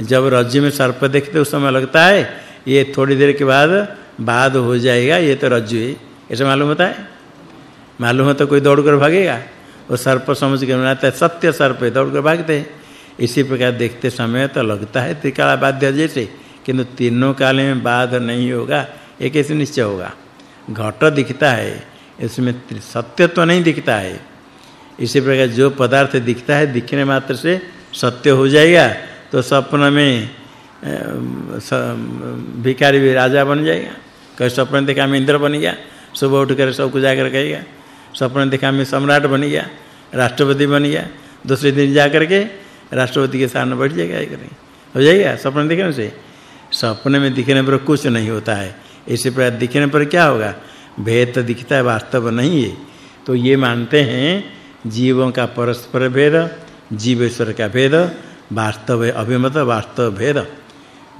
[SPEAKER 1] जब रज्जु में सर्प देखते उस समय लगता है, ये थोड़ी देर के बाद बाध हो जाएगा, ये तो रज्जु है। ऐसा मालूम होता है? मालूम हो तो कोई दौड़ कर भागेगा। वो सर्प समझ के बनाता है, सत्य सर्प है दौड़ कर भागते हैं। इसी प्रकार देखते समय तो लगता है त्रिकाला बाध्य जैसे। किंतु तीनों काल में बाध नहीं होगा ये कैसे निश्चय होगा। घट दिखता है, इसमें सत्य तो नहीं दिखता है। इसी प्रकार जो पदार्थ दिखता है, दिखने मात्र से सत्य हो जाएगा तो स्वप्न में भिखारी भी राजा बन जाएगा। कहीं स्वप्न देखा में इंद्र बन गया, सुबह उठ कर सबको जाकर कहेगा। स्वप्न देखा में सम्राट बन गया, राष्ट्रपति बन गया, दूसरे दिन जा करके राष्ट्रपति के सामने बैठ जाएगा हो जाएगा स्वप्न देखने से? सपने में दिखने पर कुछ नहीं होता है। इसी प्रकार दिखने पर क्या होगा? भेद तो दिखता है, वास्तव नहीं है। तो ये मानते हैं, जीवों का परस्पर भेद, जीवेश्वर का भेद, वास्तव अभिमत, वास्तव भेद।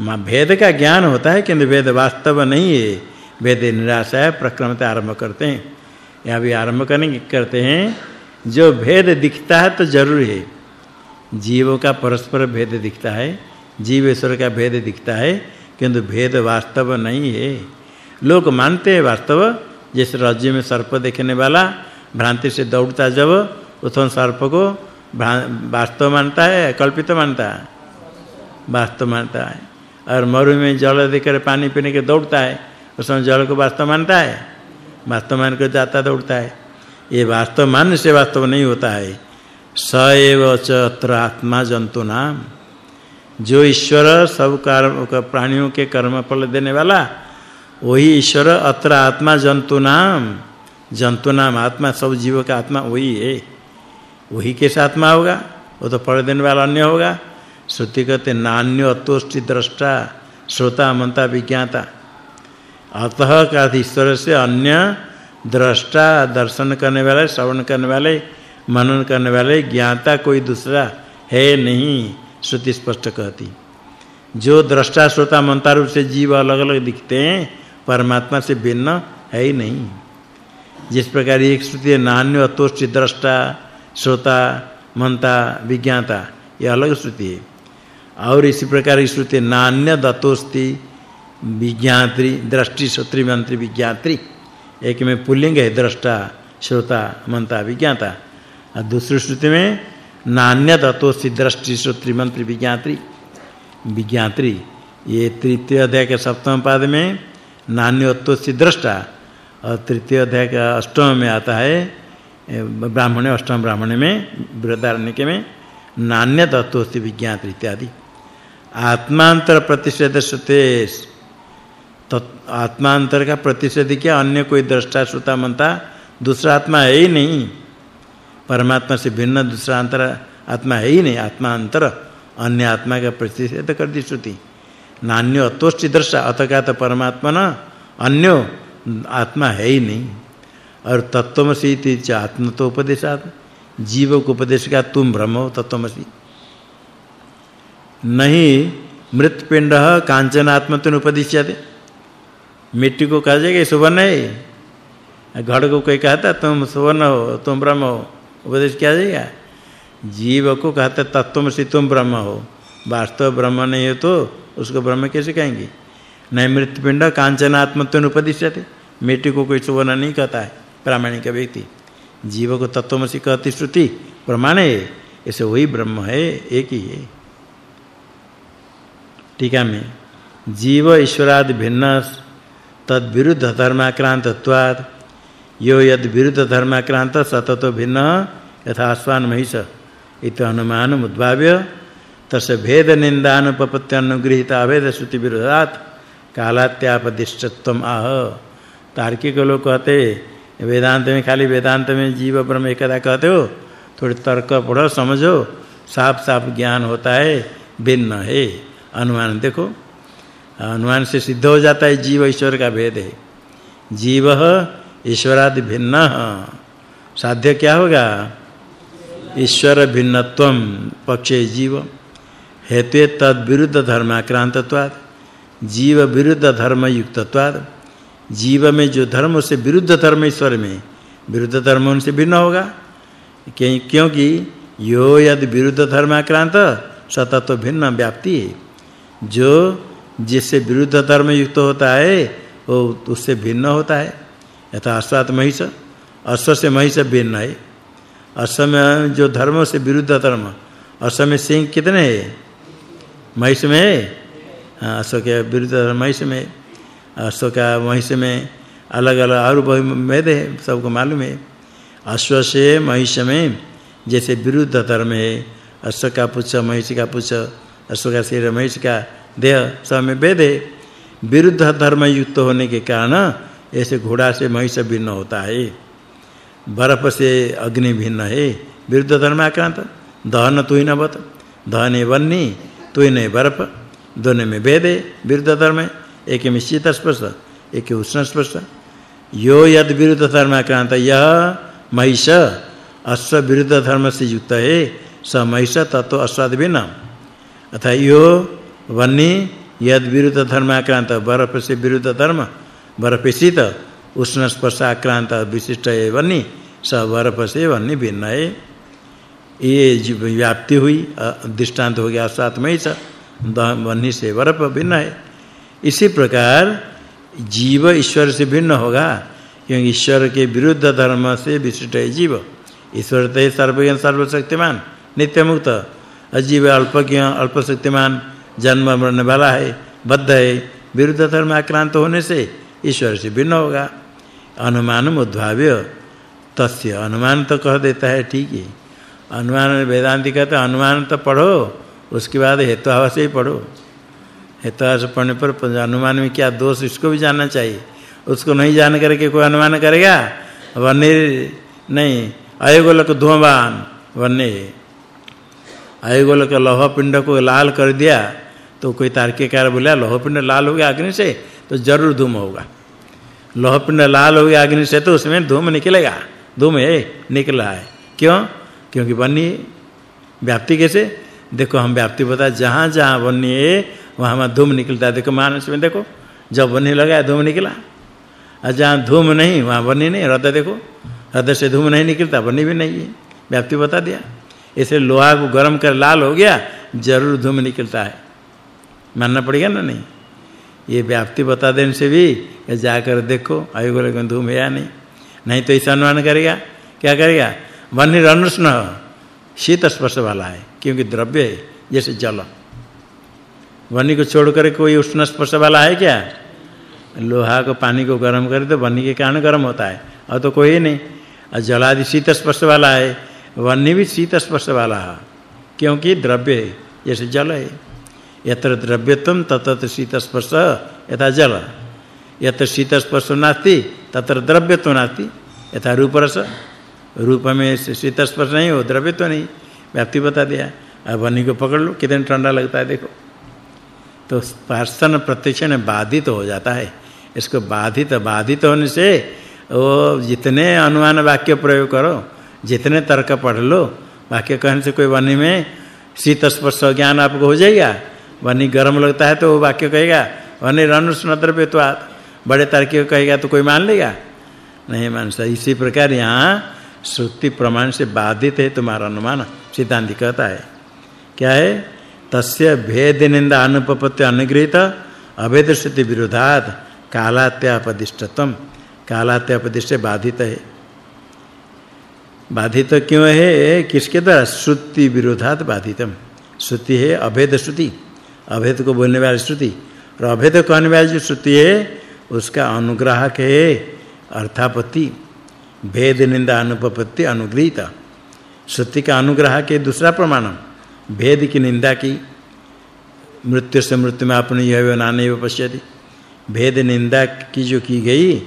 [SPEAKER 1] माँ, भेद का ज्ञान होता है, किंतु भेद वास्तव नहीं है। वेद निराशा है, प्रक्रमता आरंभ करते हैं। यहाँ भी आरंभ करेंगे करते हैं, जो भेद दिखता है तो ज़रूर है। जीवों का परस्पर भेद दिखता है जीव ईश्वर का भेद दिखता है, किंतु भेद वास्तव नहीं है। लोग मानते हैं वास्तव, जैसे राज्य में सर्प देखने वाला भ्रांति से दौड़ता जब उथन सर्प को वास्तव मानता है, कल्पित मानता है। वास्तव मानता है। और मरु में जल देकर पानी पीने के दौड़ता है, उस समय जल को वास्तव मानता है। वास्तव मान कर जाता, दौड़ता है। ये वास्तव मान से वास्तव नहीं होता है। स एव च आत्मा जंतु नाम। जो ईश्वर सब कर्म प्राणियों के कर्म फल देने वाला, वही ईश्वर अत्र आत्मा जंतु नाम। जंतु नाम आत्मा, सब जीव का आत्मा वही है। वही कैसे आत्मा होगा? वो तो फल देने वाला अन्य होगा। श्रुति कहते, नान्यो अतोष्टि दृष्टा, श्रोता मनता विज्ञाता। अतः का ईश्वर से अन्य दृष्टा दर्शन करने वाले, श्रवण करने वाले, मनन करने वाले, ज्ञाता कोई दूसरा है नहीं। श्रुति स्पष्ट कहती, जो दृष्टा श्रोता मनता रूप से जीव अलग-अलग दिखते हैं, परमात्मा से भिन्न है ही नहीं। जिस प्रकार एक श्रुति नान्य अतोष्टि दृष्टा, श्रोता मनता विज्ञाता, ये अलग श्रुति है। और इसी प्रकार की श्रुति नान्य दतोस्ति, विज्ञात्री, दृष्टि श्रोत्री, मंत्री, विज्ञात्री। एक में पुल्लिंग है, दृष्टा, श्रोता मनता विज्ञाता। और दूसरी श्रुति में नान्य दतोस्ति दृष्टि श्रोत्री मंत्री विज्ञात्री। विज्ञात्री, ये तृतीय अध्याय के सप्तम पाद में नान्योत्तोस्ति दृष्टा और तृतीय अध्याय का अष्टम में आता है ब्राह्मण, अष्टम ब्राह्मण में, बृहदारण्य में नान्य तत्वस्ति विज्ञात्री इत्यादि। आत्मांतर प्रतिषेध श्रुते आत्मांतर का प्रतिषेध क्या, अन्य कोई दृष्टा, श्रोता मनता दूसरा आत्मा है ही नहीं। परमात्मा से भिन्न दूसरा अंतर, आत्मा है ही नहीं, आत्मा अंतर, अन्य आत्मा का प्रतिषेध कर दी श्रुति। नान्यो अतोष्टि का तो परमात्मा न अन्यो आत्मा है ही नहीं। और तत्वमसि इति च आत्म तो उपदेशात जीव को उपदेश का तुम ब्रह्म हो, तत्वमसि। नहीं मृत पिंड कांचन आत्मत्व उपदिश्यते। मिट्टी को कहा जाएगा सुवर्ण है? घड़ को कोई कहता तुम सुवर्ण हो, तुम ब्रह्म हो। उपदेश किया जाएगा जीव को कहता तत्वमसि तुम ब्रह्म हो। वास्तव ब्रह्म नहीं हो तो उसको ब्रह्म कैसे कहेंगे? नहीं मृत पिंड कांचन आत्मत्व उपदिश्यते। मिट्टी को कोई सुवर्ण नहीं कहता है, प्रामाणिक व्यक्ति। जीव को तत्वमसि कहती श्रुति प्रमाण है। ऐसे वही ब्रह्म है, एक ही है। टीका में। जीव ईश्वराद भिन्न तद विरुद्ध धर्माक्रांतत्वात् यो यद विरुद्ध धर्माक्रांत सततो भिन्न यथा आस्वान महिष इत अनुमान उद्भाव्य तस भेद निंदान अनुगृहित अभेद श्रुति विरोधात कालात्यापदिष्टत्वम आह। तार्किक लोग कहते वेदांत में खाली वेदांत में जीव ब्रह्म एकदा कहते हो, थोड़ी तर्क पढ़ो, समझो साफ़ साफ़ ज्ञान होता है, भिन्न है। अनुमान देखो अनुमान से सिद्ध हो जाता है, जीव ईश्वर का भेद है। जीव ईश्वरादि भिन्न। साध्य क्या होगा? ईश्वर भिन्नत्वम पक्षे जीव। हेतु तद विरुद्ध धर्माक्रांतत्वात् जीव विरुद्ध धर्म युक्तत्वात् जीव में जो धर्म, उससे विरुद्ध धर्म ईश्वर में। विरुद्ध धर्म उनसे भिन्न होगा। क्योंकि यो यद विरुद्ध धर्माक्रांत सतत्व भिन्न व्याप्ति। जो जिससे विरुद्ध धर्म युक्त होता है, वो उससे भिन्न होता है। यथा अश्वात महिष अश्व से महिष भिन्न है। अश्व में जो धर्म से विरुद्ध धर्म। अश्व में सिंह कितने है? महिष में है? हाँ अश्व के विरुद्ध धर्म महिष में अश्व का महिष में अलग अलग और भेद है, सबको मालूम है। अश्व से महिष में जैसे विरुद्ध धर्म है। अश्व का पुच्छ महिष का पुच्छ अश्व का सिर महिष का देह, सब में भेद है। विरुद्ध धर्म युक्त होने के कारण ऐसे घोड़ा से महिष भिन्न होता है। बर्फ़ से अग्नि भिन्न है। विरुद्ध धर्माक्रांत, दहन तु ही नवत। दहन वन्नी तु ही नहीं बर्फ़। दोनों में भेद है। विरुद्ध धर्म एक में शीत स्पर्श, एक उष्ण स्पर्श। यो यद विरुद्ध धर्माक्रांत यह महिष अश्व विरुद्ध धर्म से युक्त है। स महिष तत्व अश्वाद भिन्न अथा यो वन्नी यद विरुद्ध धर्माक्रांत, बर्फ़ से विरुद्ध धर्म। बर्फ़ शीत उष्ण स्पर्श आक्रांत विशिष्ट है वन्नी स बर्फ़ से वन्नी भिन्न है ये व्याप्ति हुई दृष्टांत हो गया सात में स वन्नी से बर्फ़ भिन्न है। इसी प्रकार जीव ईश्वर से भिन्न होगा, क्योंकि ईश्वर के विरुद्ध धर्म से विशिष्ट है जीव। ईश्वर तो सर्वज्ञ, सर्वशक्तिमान नित्य मुक्त अजीव अल्पज्ञ, अल्पशक्तिमान, जन्म मरण वाला है, बद्ध है। विरुद्ध धर्म आक्रांत होने से ईश्वर से भिन्न होगा। अनुमान उद्भाव्य। तस्य अनुमान तो कह देता है, ठीक है। अनुमान वेदांति कहते अनुमान तो पढ़ो, उसके बाद हेतुभाव से ही पढ़ो। हेतुभाव से पढ़ने पर अनुमान में क्या दोष इसको भी जानना चाहिए? उसको नहीं जान करके कोई अनुमान करेगा? वन्य नहीं। अयोगोलक धूमवान, वन्य। अयोगोलक लोह पिंड को लाल कर दिया तो कोई तार्किककार बोला, लोह पिंड लाल हो गया अग्नि से। तो ज़रूर धूम होगा। लोह पिंड लाल हो गया, अग्नि से तो उसमें धूम निकलेगा। धूम है, निकला है। क्यों? क्योंकि बनी व्याप्ति कैसे? देखो, हम व्याप्ति बता, जहाँ जहाँ बनी है वहाँ धूम निकलता है। देखो, मानस में देखो, जब बनी लगा, धूम निकला। और जहाँ धूम नहीं, वहाँ बनी नहीं, हृदय देखो। हृदय से धूम नहीं निकलता, बनी भी नहीं है। व्याप्ति बता दिया। इसे लोहा को गर्म कर, लाल हो गया, ज़रूर धूम निकलता है। मानना पड़ेगा ना नहीं? ये व्याप्ति बता देने से भी जाकर देखो आयुगल में धूम है या नहीं? नहीं तो ऐसा अनुमान करेगा। क्या करेगा? वन्य अनुष्ण शीत स्पर्श वाला है, क्योंकि द्रव्य है, जैसे जल। वन्य को छोड़कर कोई उष्ण स्पर्श वाला है क्या? लोहा को पानी को गर्म करे तो वन्य के कारण गर्म होता है। और तो कोई नहीं। और जलादि शीत स्पर्श वाला है, वन्य भी शीत स्पर्श वाला है, क्योंकि द्रव्य है, जैसे जल है। यत्र द्रव्यत्वम तत्र शीत स्पर्श यथा जल यत्र शीत स्पर्श नास्ति तत्र द्रव्यत्व नास्ति यथा रूप रस रूप में शीत स्पर्श नहीं हो द्रव्यत्व नहीं व्याप्ति बता दिया अब वन्य को पकड़ लो कितने ठंडा लगता है देखो तो स्पर्शन प्रत्यक्षण बाधित हो जाता है। इसको बाधित बाधित होने से वो जितने अनुमान वाक्य प्रयोग करो, जितने तर्क पढ़ लो, वाक्य कहने से कोई वाणी में शीत स्पर्श ज्ञान आपको हो जाएगा। वाणी गर्म लगता है तो वो वाक्य कहेगा वाणी रणुष्ण द्रव्यत्वात् बड़े तर्क कहेगा तो कोई मान लेगा? नहीं, मान सकता इसी प्रकार यहाँ श्रुति प्रमाण से बाधित है तुम्हारा अनुमान, सिद्धांत कहता है। क्या है? तस्य भेद निंदा अनुपपत्ति अनुगृहित अभेद श्रुति विरोधात कालात्यापदिष्टतम कालात्यापदिष्ट बाधित है। बाधित क्यों है? किसके द्वारा? श्रुति विरोधात बाधितम। श्रुति है अभेद श्रुति। अभेद को बोलने वाली श्रुति। और अभेद कहने वाली जो श्रुति है, उसका अनुग्राहक है अर्थापत्ति। भेद, निंदा, अनुपपत्ति, अनुग्रहित। श्रुति का अनुग्रह के दूसरा प्रमाण। भेद की निंदा की। मृत्यु से मृत्यु में अपने यह नाने पश्यति। भेद, निंदा की जो की गई,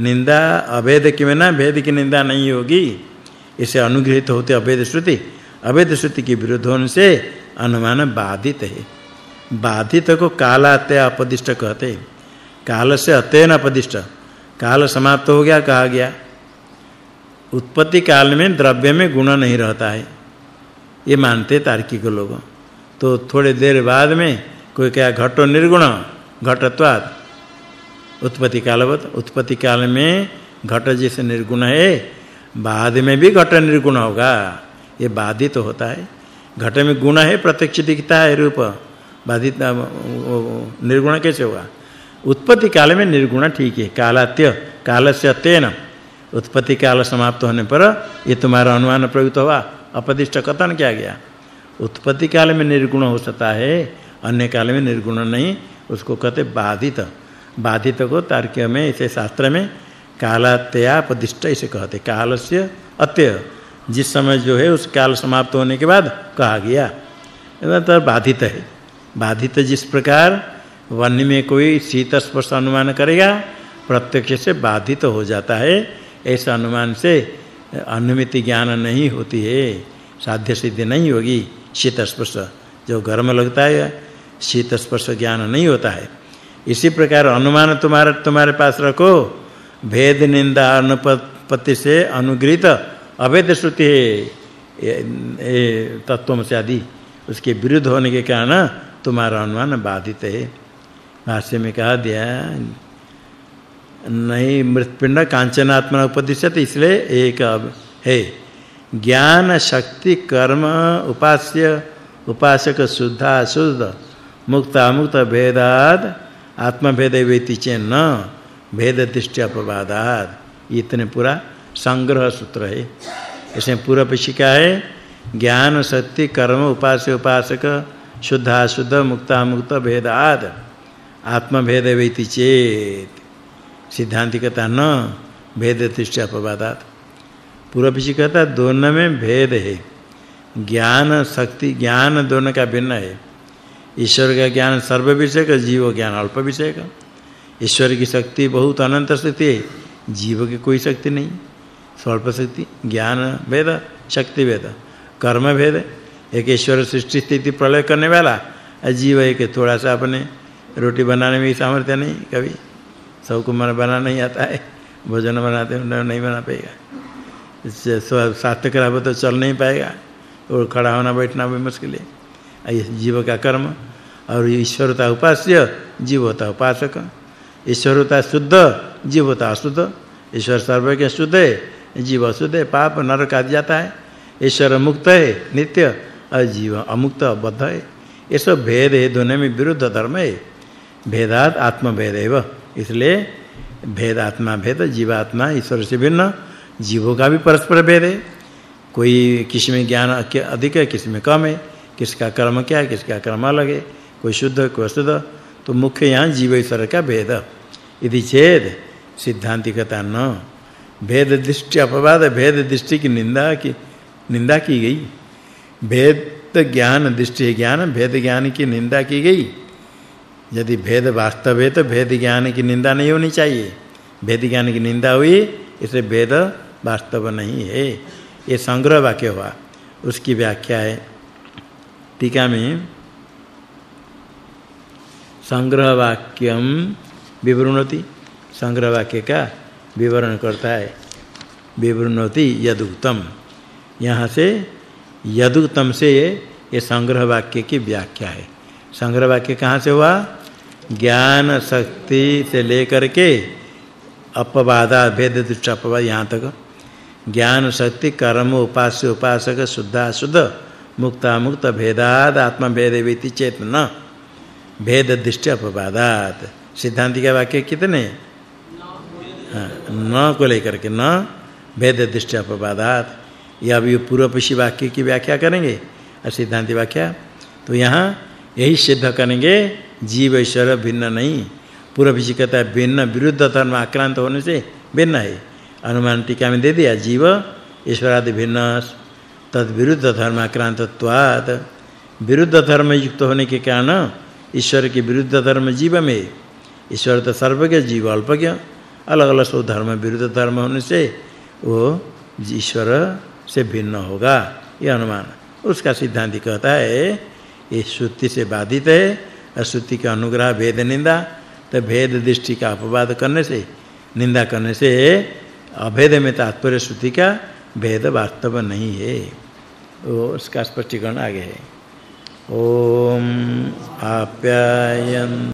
[SPEAKER 1] निंदा अभेद के बिना भेद की निंदा नहीं होगी। इसे अनुग्रहित होते अभेद श्रुति। अभेद श्रुति के विरुद्ध से अनुमान बाधित है। बाधित को कालाते अपदिष्ट कहते काल से अत्यन अपदिष्ट। काल समाप्त हो गया, कहा गया। उत्पत्ति काल में द्रव्य में गुण नहीं रहता है। ये मानते तार्किक लोग। तो थोड़े देर बाद में कोई क्या घटो निर्गुण घटत्वाद उत्पत्ति कालवत, उत्पत्ति काल में घट जैसे निर्गुण है, बाद में भी घट निर्गुण होगा। ये बाधित होता है। घट में गुण है, प्रत्यक्ष दिखता है रूप। बाधित निर्गुण कैसे होगा? उत्पत्ति काल में निर्गुण ठीक है। कालात्य, कालस्य अत्यन उत्पत्ति काल समाप्त होने पर ये तुम्हारा अनुमान प्रयुक्त हुआ अपदिष्ट कथन किया गया? उत्पत्ति काल में निर्गुण हो सकता है, अन्य काल में निर्गुण नहीं, उसको कहते बाधित। बाधित को तार्किक में, इसे शास्त्र में कालात्यपदिष्ट इसे कहते कालस्य अत्य। जिस समय जो है, उस काल समाप्त होने के बाद कहा गया। तो बाधित है। बाधित जिस प्रकार वन्य में कोई शीत स्पर्श अनुमान करेगा, प्रत्यक्ष से बाधित हो जाता है। ऐसा अनुमान से अनुमिति ज्ञान नहीं होती है। साध्य सिद्धि नहीं होगी शीत स्पर्श। जो गर्म लगता है, शीत स्पर्श ज्ञान नहीं होता है। इसी प्रकार अनुमान तुम्हारे तुम्हारे पास रखो। भेद, निंदा, अनुपत्ति से अनुग्रहित अभेद श्रुति है। तत्वम से आदि, उसके विरुद्ध होने के कारण तुम्हारा अनुमान बाधित है। भाष्य में कहा दिया, नहीं मृतपिंड कांचनात्मा उपदिशत इसलिए एक है। ज्ञान शक्ति कर्म उपास्य, उपासक शुद्धा शुद्ध, मुक्त अमुक्त भेदाद, आत्मभेद वेति न भेद दृष्टि अपवादात इतने पूरा संग्रह सूत्र है। इसमें पूरा पिछिका है, ज्ञान शक्ति कर्म उपास्य उपासक शुद्ध अशुद्ध मुक्त मुक्त भेदाद। आत्मभेद वेति चेत। सिद्धांति कहता न, भेद दृष्टि अपवादात। पूरा पिछी कहता दोनों में भेद है। ज्ञान, शक्ति, ज्ञान दोनों का भिन्न है। ईश्वर का ज्ञान सर्व विषय का, जीव ज्ञान अल्प विषय का। ईश्वर की शक्ति बहुत अनंत शक्ति है। जीव की कोई शक्ति नहीं। स्वल्प शक्ति, ज्ञान, भेद, शक्ति भेद। कर्म भेद एक ईश्वर सृष्टि स्थिति प्रलय करने वाला जीव एक थोड़ा सा अपने रोटी बनाने में सामर्थ्य नहीं, कभी। सबको मन बनाना नहीं आता है, भोजन बनाते नहीं बना पाएगा। इससे स्वास्थ्य खराब तो चल नहीं पाएगा, और खड़ा होना बैठना भी मुश्किल है। ये जीव का कर्म, और ईश्वरता उपास्य जीव होता उपासक। ईश्वर होता शुद्ध जीव होता अशुद्ध। ईश्वर सर्व के शुद्ध है, जीव अशुद्ध है, पाप नरक आ जाता है। ईश्वर मुक्त है, नित्य। और जीव अमुक्त, अबद्ध है ये सब भेद है, दोनों में विरुद्ध धर्म है। भेदात आत्म भेद है इसलिए भेद आत्मा भेद, जीवात्मा ईश्वर से भिन्न, जीवों का भी परस्पर भेद है। कोई किसी में ज्ञान अधिक है, किसी में कम है। किसका कर्म क्या है, किसका कर्म अलग है। कोई शुद्ध, कोई अशुद्ध। तो मुख्य यहाँ जीव ईश्वर का भेद। यदि छेद सिद्धांति कहता न। भेद दृष्टि, अपवाद, भेद दृष्टि की निंदा की निंदा की गई। भेद ज्ञान, दृष्टि ज्ञान, भेद ज्ञान की निंदा की गई। यदि भेद वास्तव है तो भेद ज्ञान की निंदा नहीं होनी चाहिए। भेद ज्ञान की निंदा हुई इसे भेद वास्तव नहीं है। ये संग्रह वाक्य हुआ। उसकी व्याख्या है। टीका में संग्रह वाक्यम विवरणति संग्रह वाक्य का विवरण करता है। विवरणति यदुक्तम। यहाँ से यदुक्तम से ये संग्रह वाक्य की व्याख्या है। संग्रह वाक्य कहाँ से हुआ? ज्ञान शक्ति से लेकर के अपवादा भेद दृष्ट अपवाद यहाँ तक। ज्ञान शक्ति कर्म उपास्य उपासक शुद्ध शुद्ध मुक्ता मुक्त भेदाद आत्मा भेद वेति न भेद दृष्टि अपवादात सिद्धांति का वाक्य कितने? हाँ, न को लेकर के न भेद दृष्टि अपवादात या अभी पूर्व पक्षी वाक्य की व्याख्या करेंगे? और सिद्धांति व्याख्या। तो यहाँ यही सिद्ध करेंगे, जीव ईश्वर भिन्न नहीं। पूर्व पक्षी कहता है, भिन्न विरुद्ध धर्म आक्रांत होने से भिन्न है। अनुमान टीका में दे दिया, जीव ईश्वरादि भिन्न, तद विरुद्ध धर्म धर्माक्रांतत्वात् विरुद्ध धर्म युक्त होने के कारण ईश्वर के विरुद्ध धर्म जीव में। ईश्वर तो सर्वज्ञ, जीव अल्पज्ञ। अलग-अलग सब धर्म विरुद्ध धर्म होने से वो ईश्वर से भिन्न होगा, ये अनुमान। उसका सिद्धांत कहता है, ये श्रुति से बाधित है, और श्रुति का अनुग्रह, भेद, निंदा तो भेद दृष्टि का अपवाद करने से, निंदा करने से अभेद में तात्पर्य श्रुति का भेद वास्तव नहीं है। वो उसका स्पष्टीकरण आगे है। ओम आप्यायन